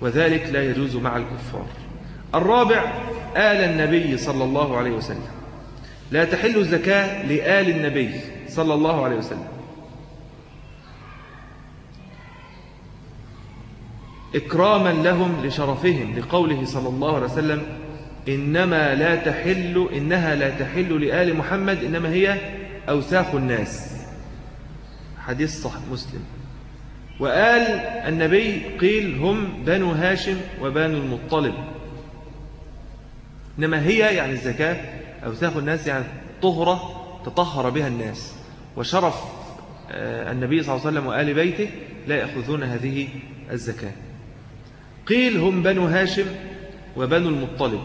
Speaker 1: وذلك لا يجوز مع الكفار. الرابع آل النبي صلى الله عليه وسلم. لا تحل الزكاة لآل النبي صلى الله عليه وسلم. إكراما لهم لشرفهم لقوله صلى الله عليه وسلم إنما لا تحل إنها لا تحل لآل محمد إنما هي أوساخ الناس. حديث صح مسلم. وآل النبي قيل هم بنو هاشم وبنو المطلب. إنما هي يعني الزكاة أوساخ الناس يعني طهرة تطهر بها الناس. وشرف آه، النبي صلى الله عليه وسلم وآل بيته لا يأخذون هذه الزكاة. قيل هم بنو هاشم وبنو المطلب.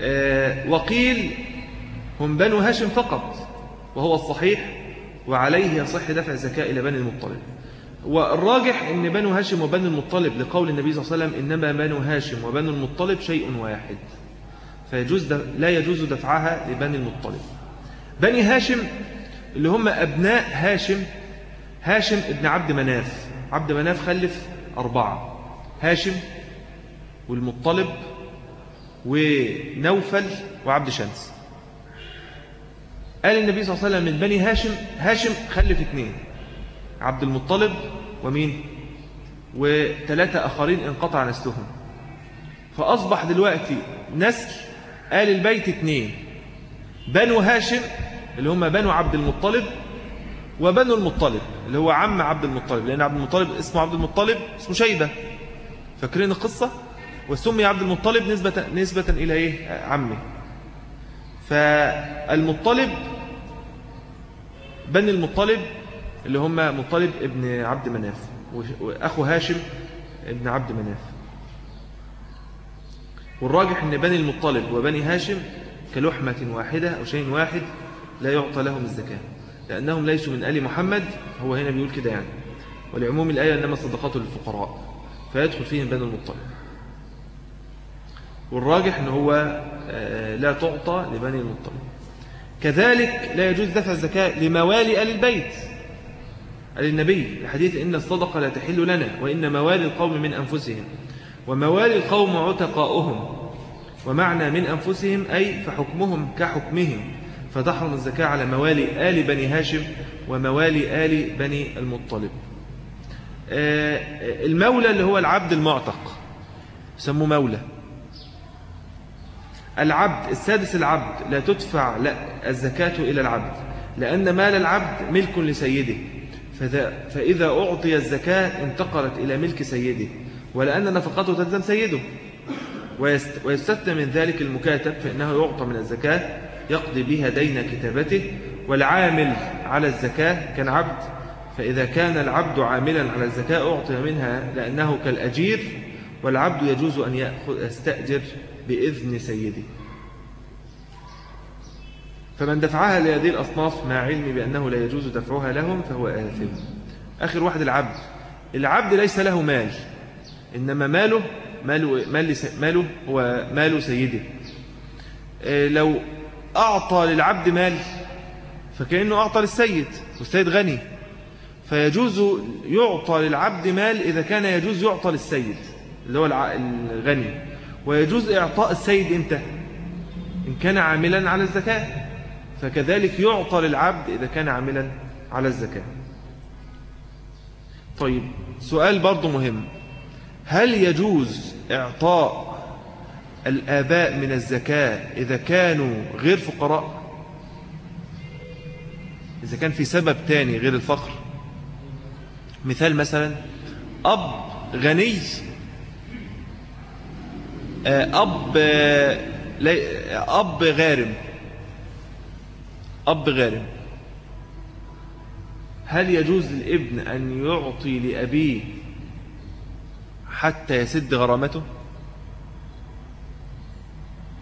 Speaker 1: آه، وقيل هم بنو هاشم فقط وهو الصحيح وعليه يصح دفع الزكاة إلى بني المطلب. والراجح أن بنو هاشم وبنو المطلب لقول النبي صلى الله عليه وسلم إنما بنو هاشم وبنو المطلب شيء واحد فيجوز لا يجوز دفعها لبني المطلب. بني هاشم اللي هم أبناء هاشم هاشم ابن عبد مناف عبد مناف خلف أربعة هاشم والمطلب ونوفل وعبد شمس. قال النبي صلى الله عليه وسلم من بني هاشم هاشم خلف اثنين عبد المطلب ومين؟ وثلاثة آخرين انقطع نسلهم. فأصبح دلوقتي نسل آل البيت اثنين بنو هاشم اللي هم بنو عبد المطلب وبنو المطلب اللي هو عم عبد المطلب لأن عبد المطلب اسمه عبد المطلب اسمه شيبة. فاكرين القصة؟ وسمي عبد المطلب نسبة, نسبة إلى إيه؟ عمه فالمطلب بني المطلب اللي هم مطلب ابن عبد مناف وأخو هاشم ابن عبد مناف. والراجح أن بني المطلب وبني هاشم كلحمة واحدة أو شيء واحد لا يعطى لهم الزكاة لأنهم ليسوا من آل محمد هو هنا بيقول كده يعني. ولعموم الآية إنما الصدقات للفقراء فيدخل فيهم بني المطلب. والراجح أنه هو آه، لا تعطى لبني المطلب. كذلك لا يجوز دفع الزكاة لموالي آل البيت النبي الحديث إن الصدقة لا تحل لنا وإن موالي القوم من أنفسهم. وموالي القوم عتقاؤهم ومعنى من أنفسهم أي فحكمهم كحكمهم. فتحرم الزكاة على موالي آل بني هاشم وموالي آل بني المطلب. آه، المولى اللي هو العبد المعتق سموه مولى. العبد السادس العبد لا تدفع لا الزكاة إلى العبد لأن مال العبد ملك لسيده. فإذا أعطي الزكاة انتقلت إلى ملك سيده ولأن نفقته تلزم سيده. ويستثنى من ذلك المكاتب فإنه يعطى من الزكاة يقضي بها دين كتابته. والعامل على الزكاة كان عبد فإذا كان العبد عاملا على الزكاة أعطي منها لأنه كالأجير والعبد يجوز أن يأخذ يستأجر بإذن سيده فمن دفعها لهذه الأصناف مع علم بأنه لا يجوز دفعها لهم فهو آثم. آخر واحد العبد. العبد ليس له مال إنما ماله ماله, ماله هو مال سيده. آه، لو أعطى للعبد مال فكأنه أعطى للسيد والسيد غني. فيجوز يعطى للعبد مال إذا كان يجوز يعطى للسيد اللي هو الغني. ويجوز إعطاء السيد إمتى؟ إن كان عاملا على الزكاة. فكذلك يعطى للعبد إذا كان عاملا على الزكاة. طيب سؤال برضو مهم. هل يجوز إعطاء الآباء من الزكاة إذا كانوا غير فقراء؟ إذا كان في سبب تاني غير الفقر؟ مثال مثلا أب غني أب آه، أب غارم. أب غارم. هل يجوز للابن أن يعطي لأبيه حتى يسد غرامته؟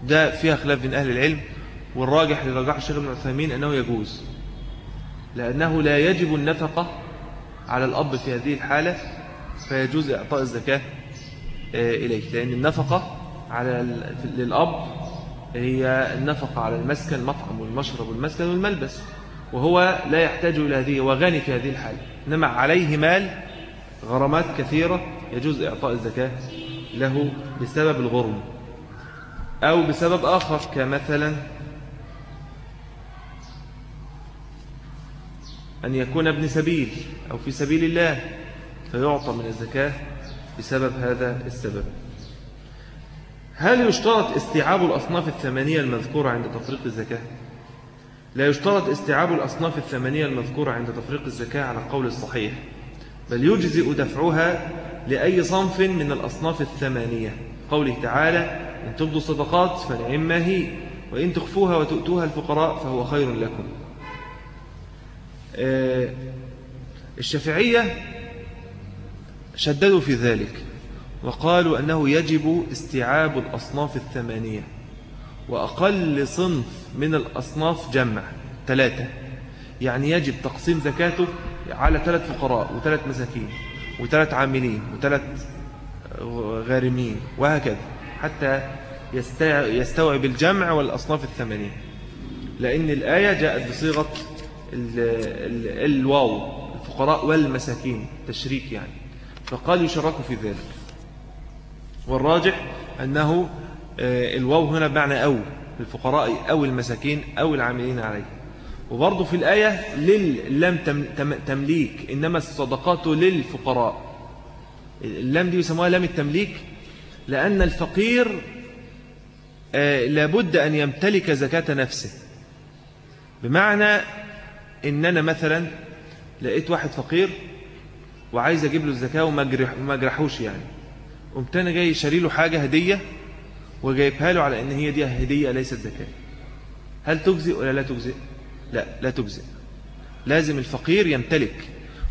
Speaker 1: ده فيها خلاف بين أهل العلم والراجح لرجاح الشيخ ابن عثيمين أنه يجوز لأنه لا يجب النفقة على الأب في هذه الحالة فيجوز إعطاء الزكاة آه، إليه لأن النفقة على للأب هي النفقة على المسكن المطعم والمشرب والمسكن والملبس. وهو لا يحتاج إلى هذه وغني في هذه الحالة إنما عليه مال غرامات كثيرة يجوز إعطاء الزكاة له بسبب الغرم. أو بسبب آخر كمثلا أن يكون ابن سبيل أو في سبيل الله فيعطى من الزكاة بسبب هذا السبب. هل يشترط استيعاب الأصناف الثمانية المذكورة عند تفريق الزكاة؟ لا يشترط استيعاب الأصناف الثمانية المذكورة عند تفريق الزكاة على القول الصحيح بل يجزئ دفعها لأي صنف من الأصناف الثمانية. قوله تعالى إن تبدوا الصدقات فنعما هي وإن تخفوها وتؤتوها الفقراء فهو خير لكم. آه، الشافعية شددوا في ذلك. وقالوا أنه يجب استيعاب الأصناف الثمانية وأقل صنف من الأصناف جمع ثلاثة. يعني يجب تقسيم زكاته على ثلاث فقراء وثلاث مساكين وثلاث عاملين وثلاث غارمين وهكذا حتى يستوعب الجمع والأصناف الثمانية. لأن الآية جاءت بصيغة الواو الفقراء والمساكين تشريك يعني. فقال يشركوا في ذلك. والراجح أنه آه، الواو هنا بمعنى أو الفقراء أو المساكين أو العاملين عليه. وبرضه في الآية للم تمليك إنما الصدقات للفقراء. اللام دي يسموها لام التمليك لأن الفقير آه، لابد أن يمتلك زكاة نفسه. بمعنى إن أنا مثلا لقيت واحد فقير وعايز أجيب له الزكاة وما أجرحوش يعني. قمت أنا جاي شاري له حاجة هدية وجايبها له على أن هي دي هدية ليست زكاة هل تجزئ ولا لا تجزئ؟ لا لا تجزئ. لازم الفقير يمتلك.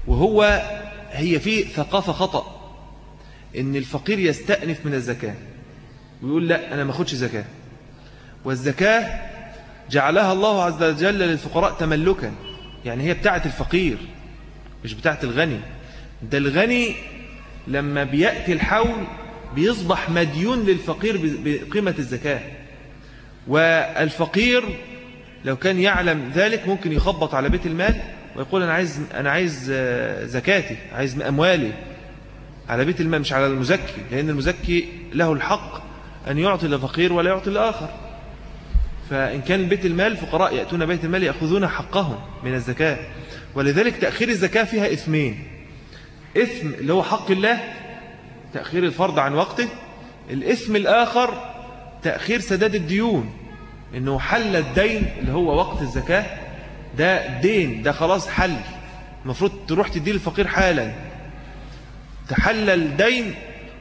Speaker 1: وهو هي في ثقافة خطأ. إن الفقير يستأنف من الزكاة ويقول لا أنا ما أخدش زكاة والزكاة جعلها الله عز وجل للفقراء تملكا. يعني هي بتاعة الفقير مش بتاعة الغني. ده الغني لما بيأتي الحول بيصبح مديون للفقير بقيمة الزكاة. والفقير لو كان يعلم ذلك ممكن يخبط على بيت المال ويقول أنا عايز, أنا عايز آه، زكاتي عايز أموالي على بيت المال مش على المزكي لأن المزكي له الحق أن يعطي لفقير ولا يعطي لآخر. فإن كان بيت المال فقراء يأتون بيت المال يأخذون حقهم من الزكاة. ولذلك تأخير الزكاة فيها إثمين. إثم اللي هو حق الله تأخير الفرض عن وقته. الإثم الآخر تأخير سداد الديون. إنه حل الدين اللي هو وقت الزكاة. ده دين ده خلاص حل. المفروض تروح تديه الفقير حالا. تحلل الدين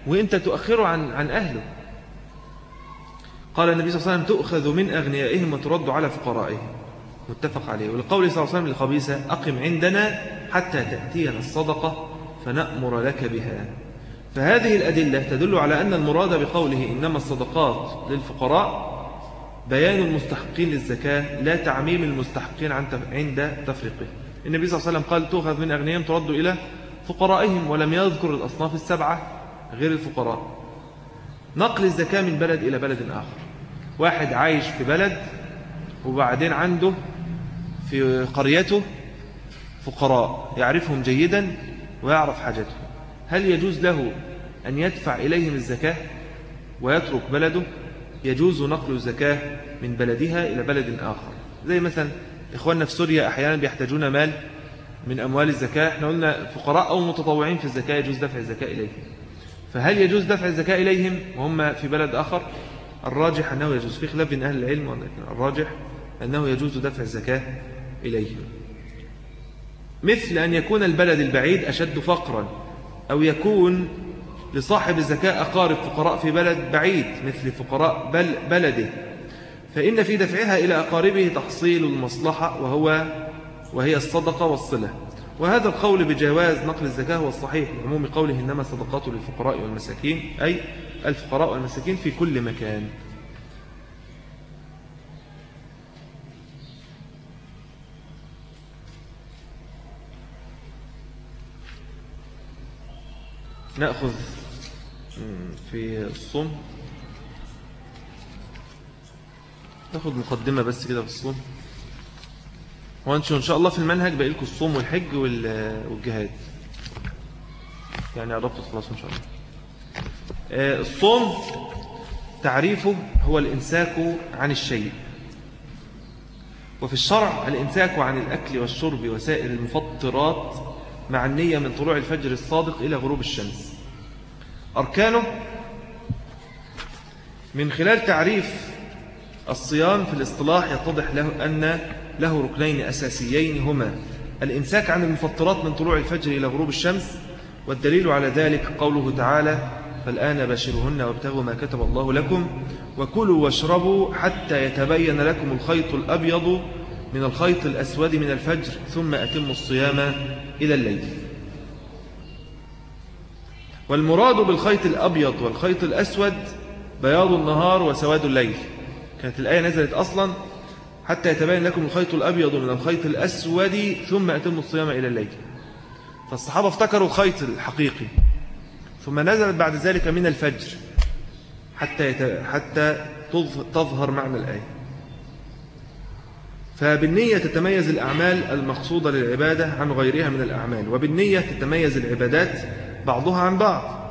Speaker 1: وإنت تؤخره عن, عن أهله. قال النبي صلى الله عليه وسلم تؤخذ من أغنيائهم وترد على فقرائهم. متفق عليه. ولقول صلى الله عليه وسلم للخبيثة أقم عندنا حتى تأتينا الصدقة. فنأمر لك بها. فهذه الأدلة تدل على أن المراد بقوله إنما الصدقات للفقراء بيان المستحقين للزكاة لا تعميم المستحقين عند تفريقه. النبي صلى الله عليه وسلم قال تؤخذ من أغنيهم ترد إلى فقرائهم ولم يذكر الأصناف السبعة غير الفقراء. نقل الزكاة من بلد إلى بلد آخر. واحد عايش في بلد وبعدين عنده في قريته فقراء يعرفهم جيدا ويعرف حاجتهم هل يجوز له أن يدفع إليهم الزكاة ويترك بلده؟ يجوز نقل الزكاة من بلدها إلى بلد آخر. زي مثلا إخواننا في سوريا أحيانا بيحتاجون مال من أموال الزكاة. إحنا قلنا فقراء أو متطوعين في الزكاة يجوز دفع الزكاة إليهم. فهل يجوز دفع الزكاة إليهم وهم في بلد آخر؟ الراجح أنه يجوز في خلاف بين أهل العلم. الراجح أنه يجوز دفع الزكاة إليهم. مثل أن يكون البلد البعيد أشد فقرا أو يكون لصاحب الزكاة أقارب فقراء في بلد بعيد مثل فقراء بل بلده. فإن في دفعها إلى أقاربه تحصيل المصلحة وهو وهي الصدقة والصلة. وهذا القول بجواز نقل الزكاة هو الصحيح لعموم قوله إنما الصدقات للفقراء والمساكين أي الفقراء والمساكين في كل مكان. نأخذ في الصوم. نأخذ مقدمة بس كده في الصوم. وانتوا إن شاء الله في المنهج بقى لكم الصوم والحج والجهاد. يعني قربت خلاص إن شاء الله. آه، الصوم تعريفه هو الإمساك عن الشيء. وفي الشرع الإمساك عن الأكل والشرب وسائر المفطرات مع النية من طلوع الفجر الصادق إلى غروب الشمس. أركانه من خلال تعريف الصيام في الاصطلاح يتضح له أن له ركنين أساسيين هما الإمساك عن المفطرات من طلوع الفجر إلى غروب الشمس والدليل على ذلك قوله تعالى فالآن باشرهن وابتغوا ما كتب الله لكم وكلوا واشربوا حتى يتبين لكم الخيط الأبيض من الخيط الأسود من الفجر ثم أتموا الصيام إلى الليل. والمراد بالخيط الأبيض والخيط الأسود بياض النهار وسواد الليل. كانت الآية نزلت أصلا حتى يتبين لكم الخيط الأبيض من الخيط الأسود ثم أتموا الصيام إلى الليل. فالصحابة افتكروا الخيط الحقيقي. ثم نزلت بعد ذلك من الفجر حتى حتى تظهر معنى الآية. فبالنية تتميز الأعمال المقصودة للعبادة عن غيرها من الأعمال وبالنية تتميز العبادات بعضها عن بعض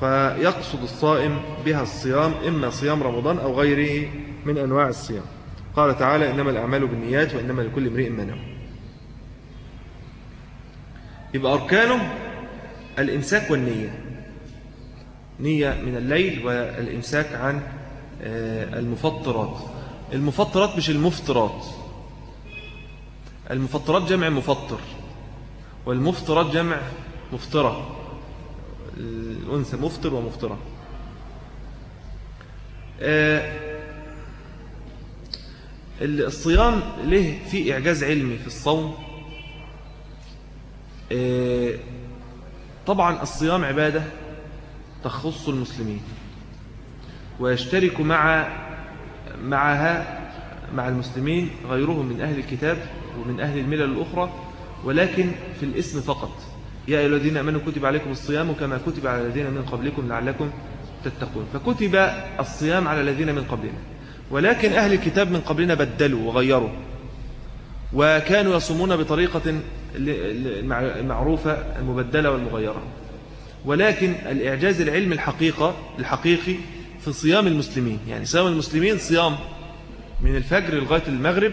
Speaker 1: فيقصد الصائم بها الصيام إما صيام رمضان أو غيره من أنواع الصيام. قال تعالى إنما الأعمال بالنيات وإنما لكل امرئ ما نوى. يبقى أركانه الإمساك والنية. نية من الليل والإمساك عن آه، المفطرات. المفطرات مش المفطرات. المفطرات جمع مفطر والمفطرات جمع مفطرة. الأنثى مفطر ومفطرة. آه، الصيام له في إعجاز علمي في الصوم. آه، طبعا الصيام عبادة تخص المسلمين ويشترك مع معها مع المسلمين غيرهم من أهل الكتاب ومن أهل الملل الأخرى ولكن في الاسم فقط. يا أيها الذين أمنوا كتب عليكم الصيام كما كتب على الذين من قبلكم لعلكم تتقون. فكتب الصيام على الذين من قبلنا. ولكن أهل الكتاب من قبلنا بدلوا وغيروا وكانوا يصومون بطريقة المعروفة المبدلة والمغيرة. ولكن الإعجاز العلمي الحقيقة الحقيقي في صيام المسلمين. يعني صيام المسلمين صيام من الفجر لغاية المغرب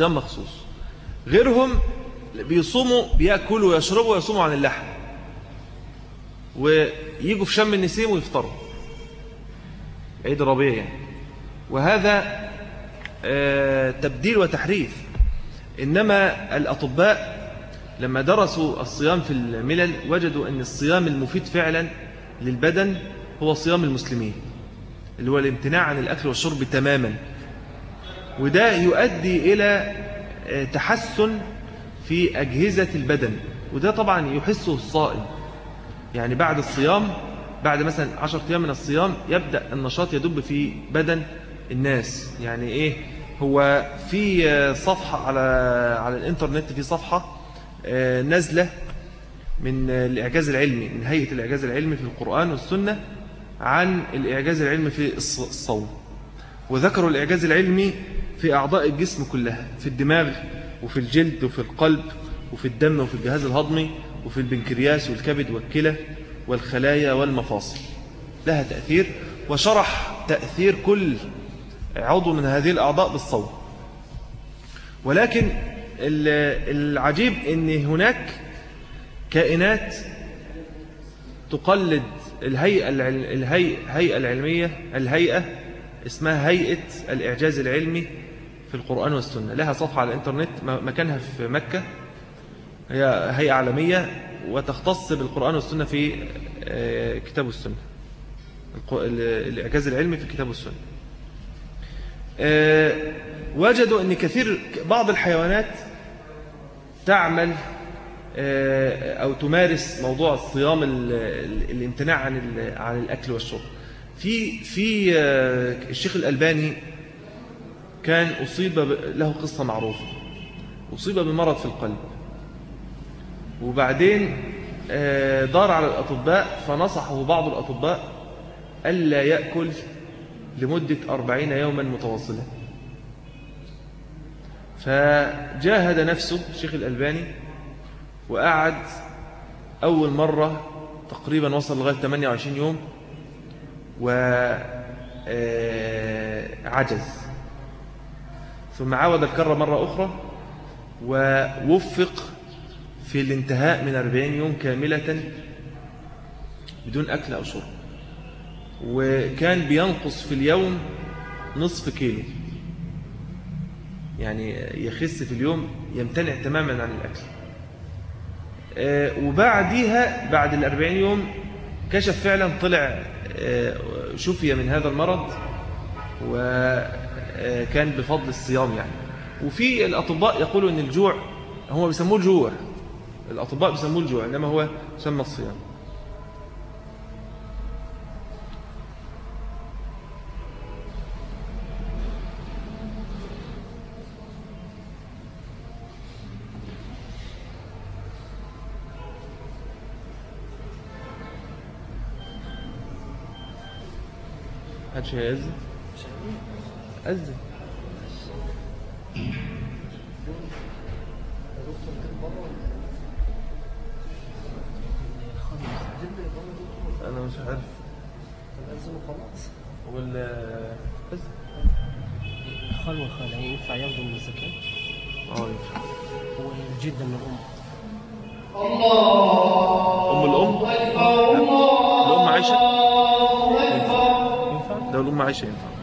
Speaker 1: صيام مخصوص. غيرهم بيصوموا بيأكلوا ويشربوا ويصوموا عن اللحم. ويجوا في شم النسيم ويفطروا. عيد الربيع يعني. وهذا آه، تبديل وتحريف. إنما الأطباء لما درسوا الصيام في الملل وجدوا أن الصيام المفيد فعلا للبدن هو صيام المسلمين اللي هو الامتناع عن الأكل والشرب تماما. وده يؤدي إلى آه، تحسن في أجهزة البدن. وده طبعا يحسه الصائم. يعني بعد الصيام بعد مثلا عشر أيام من الصيام يبدأ النشاط يدب في بدن الناس. يعني إيه؟ هو في آه، صفحة على على الإنترنت في صفحة آه، نزلة من الإعجاز العلمي من هيئة الإعجاز العلمي في القرآن والسنة عن الإعجاز العلمي في الصوم. وذكروا الإعجاز العلمي في أعضاء الجسم كلها في الدماغ وفي الجلد وفي القلب وفي الدم وفي الجهاز الهضمي وفي البنكرياس والكبد والكلى والخلايا والمفاصل. لها تأثير وشرح تأثير كل عضو من هذه الأعضاء بالصوم. ولكن العجيب أن هناك كائنات تقلد الهيئة, الهيئة العلمية الهيئة اسمها هيئة الإعجاز العلمي في القرآن والسنة. لها صفحة على الإنترنت مكانها في مكة. هي هيئة عالمية وتختص بالقرآن والسنة في آه، كتاب السنة الإعجاز العلمي في كتاب السنة آه، وجدوا أن كثير بعض الحيوانات تعمل آه، أو تمارس موضوع الصيام الامتناع عن عن الأكل والشرب. في في الشيخ الألباني كان أصيب له قصة معروفة. أصيب بمرض في القلب. وبعدين آه، دار على الأطباء فنصحه بعض الأطباء ألا يأكل لمدة أربعين يوما متواصلة فجاهد نفسه الشيخ الألباني وقعد أول مرة تقريبا وصل لغاية 28 يوم وعجز آه، ثم عاود الكرة مرة أخرى ووفق في الانتهاء من أربعين يوم كاملة بدون أكل أو شرب. وكان بينقص في اليوم نصف كيلو. يعني يخس في اليوم يمتنع تماما عن الأكل. آه، وبعدها بعد الأربعين يوم كشف فعلا طلع آه، شفي من هذا المرض و كان بفضل الصيام يعني. وفي الأطباء يقولوا أن الجوع هم بيسموه الجوع الأطباء بيسموه الجوع إنما هو يسمى الصيام. هاتش هيأذن أذن أنا مش عارف.
Speaker 2: الأذن وخلاص
Speaker 1: وال
Speaker 2: الخال والخالة ينفع ياخدوا من الزكاة؟
Speaker 1: آه ينفع.
Speaker 2: والجدة من الأم.
Speaker 1: أم الأم؟ لا. الأم عايشة.
Speaker 2: ينفع؟
Speaker 1: لو الأم عايشة ينفع.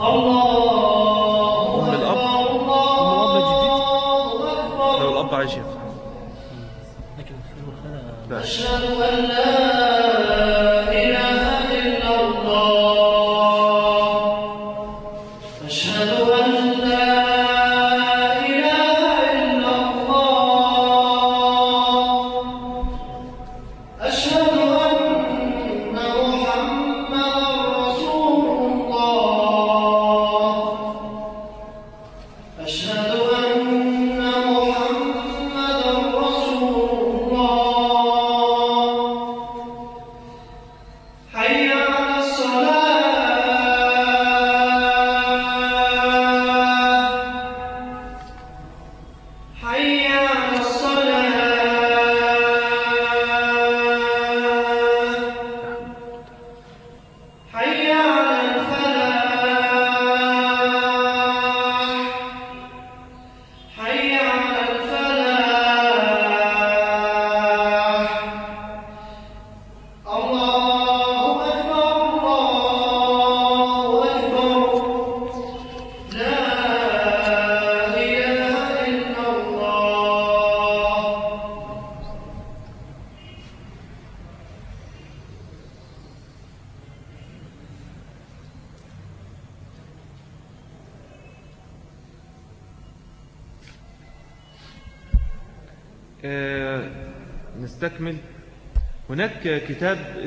Speaker 1: ام الاب
Speaker 2: أم الأب جدتي
Speaker 1: لو الأب عايش ينفع.
Speaker 2: لكن
Speaker 1: لا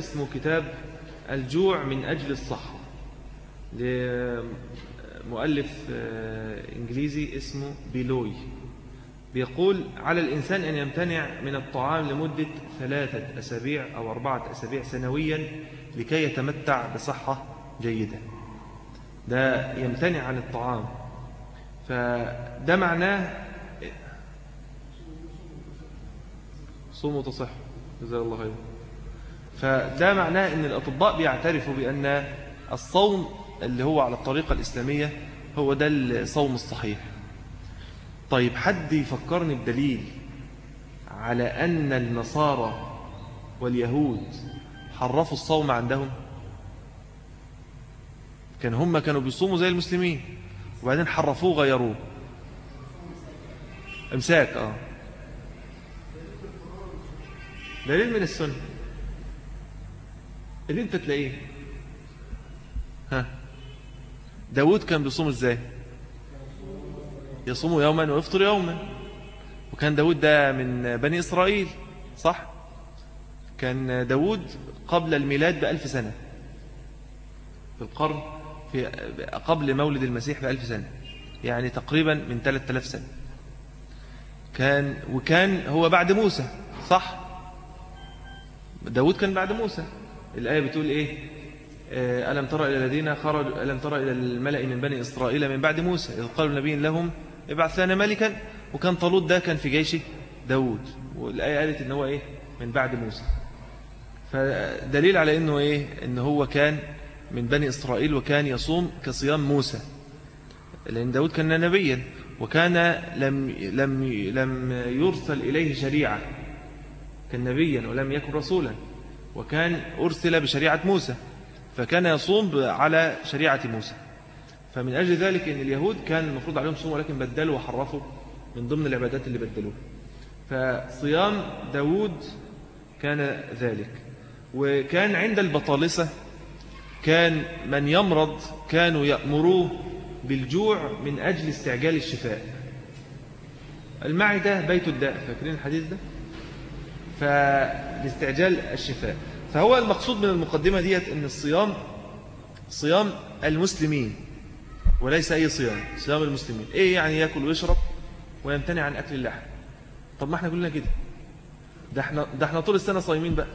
Speaker 1: اسمه كتاب الجوع من أجل الصحة. لمؤلف آه، إنجليزي اسمه بيلوي. بيقول على الإنسان أن يمتنع من الطعام لمدة ثلاثة أسابيع أو أربعة أسابيع سنويا لكي يتمتع بصحة جيدة. ده يمتنع عن الطعام. فده معناه صوموا تصحوا جزاك الله خير فده معناه إن الأطباء بيعترفوا بأن الصوم اللي هو على الطريقة الإسلامية هو ده الصوم الصحيح. طيب حد يفكرني بدليل على أن النصارى واليهود حرفوا الصوم عندهم؟ كان هم كانوا بيصوموا زي المسلمين وبعدين حرفوه غيروه إمساك آه. دليل من السنة. اللي انت تلاقيه. ها. داود كان بيصوم إزاي؟ يصوم يوما ويفطر يوما. وكان داود ده من بني إسرائيل صح؟ كان داود قبل الميلاد بألف سنة. في القرن في قبل مولد المسيح بألف سنة. يعني تقريبا من 3000 سنة. كان وكان هو بعد موسى صح؟ داود كان بعد موسى. الآية بتقول إيه؟ آه، ألم ترى إلى الذين خرجوا ألم ترى إلى الملأ من بني إسرائيل من بعد موسى إذ قالوا نبي لهم ابعث لنا ملكا. وكان طالوت ده كان في جيش داود والآية قالت إن هو إيه؟ من بعد موسى. فدليل على إنه إيه؟ إن هو كان من بني إسرائيل وكان يصوم كصيام موسى. لأن داود كان نبيا وكان لم لم لم يرسل إليه شريعة. كان نبيا ولم يكن رسولا. وكان أرسل بشريعة موسى فكان يصوم على شريعة موسى. فمن أجل ذلك أن اليهود كان المفروض عليهم صوم ولكن بدلوا وحرفوا من ضمن العبادات اللي بدلوها. فصيام داود كان ذلك. وكان عند البطالسة كان من يمرض كانوا يأمروه بالجوع من أجل استعجال الشفاء. المعدة بيت الداء فاكرين الحديث ده؟ فلاستعجال الشفاء. فهو المقصود من المقدمة ديت أن الصيام صيام المسلمين وليس أي صيام صيام المسلمين. إيه يعني يأكل ويشرب ويمتنع عن أكل اللحم؟ طب ما إحنا كلنا كده. ده إحنا, ده إحنا طول السنة صايمين بقى.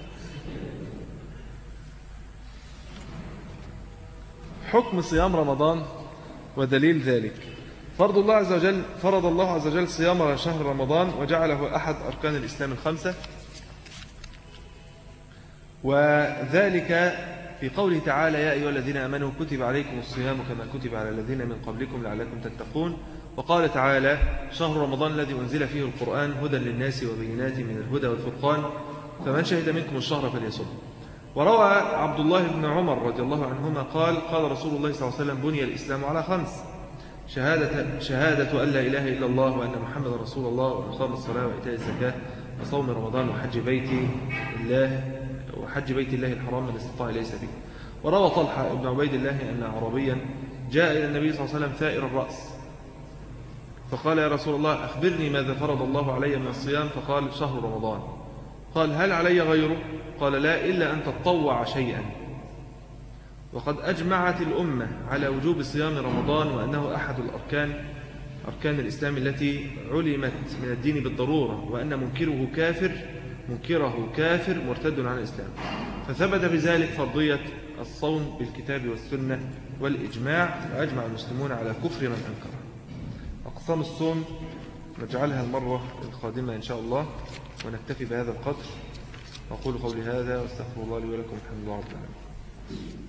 Speaker 1: حكم صيام رمضان ودليل ذلك. فرض الله عز وجل فرض الله عز وجل صيام شهر رمضان وجعله أحد أركان الإسلام الخمسة. وذلك في قوله تعالى يا أيها الذين آمنوا كتب عليكم الصيام كما كتب على الذين من قبلكم لعلكم تتقون. وقال تعالى شهر رمضان الذي أنزل فيه القرآن هدى للناس وبينات من الهدى والفرقان. فمن شهد منكم الشهر فليصم. وروى عبد الله بن عمر رضي الله عنهما قال قال رسول الله صلى الله عليه وسلم بني الإسلام على خمس. شهادة, شهادة أن لا إله إلا الله وأن محمد رسول الله وإقام الصلاة وإيتاء الزكاة وصوم رمضان وحج بيت الله وحج بيت الله الحرام من استطاع إليه سبيل وروى طلحة بن عبيد الله أن عربيا جاء إلى النبي صلى الله عليه وسلم ثائر الرأس. فقال يا رسول الله أخبرني ماذا فرض الله علي من الصيام؟ فقال شهر رمضان. قال هل علي غيره؟ قال لا إلا أن تطوع شيئا. وقد أجمعت الأمة على وجوب صيام رمضان وأنه أحد الأركان أركان الإسلام التي علمت من الدين بالضرورة وأن منكره كافر منكره كافر مرتد عن الإسلام. فثبت بذلك فرضية الصوم بالكتاب والسنة والإجماع وأجمع المسلمون على كفر من أنكره. أقسام الصوم نجعلها المرة القادمة إن شاء الله ونكتفي بهذا القدر. أقول قولي هذا وأستغفر الله لي ولكم الحمد لله رب العالمين.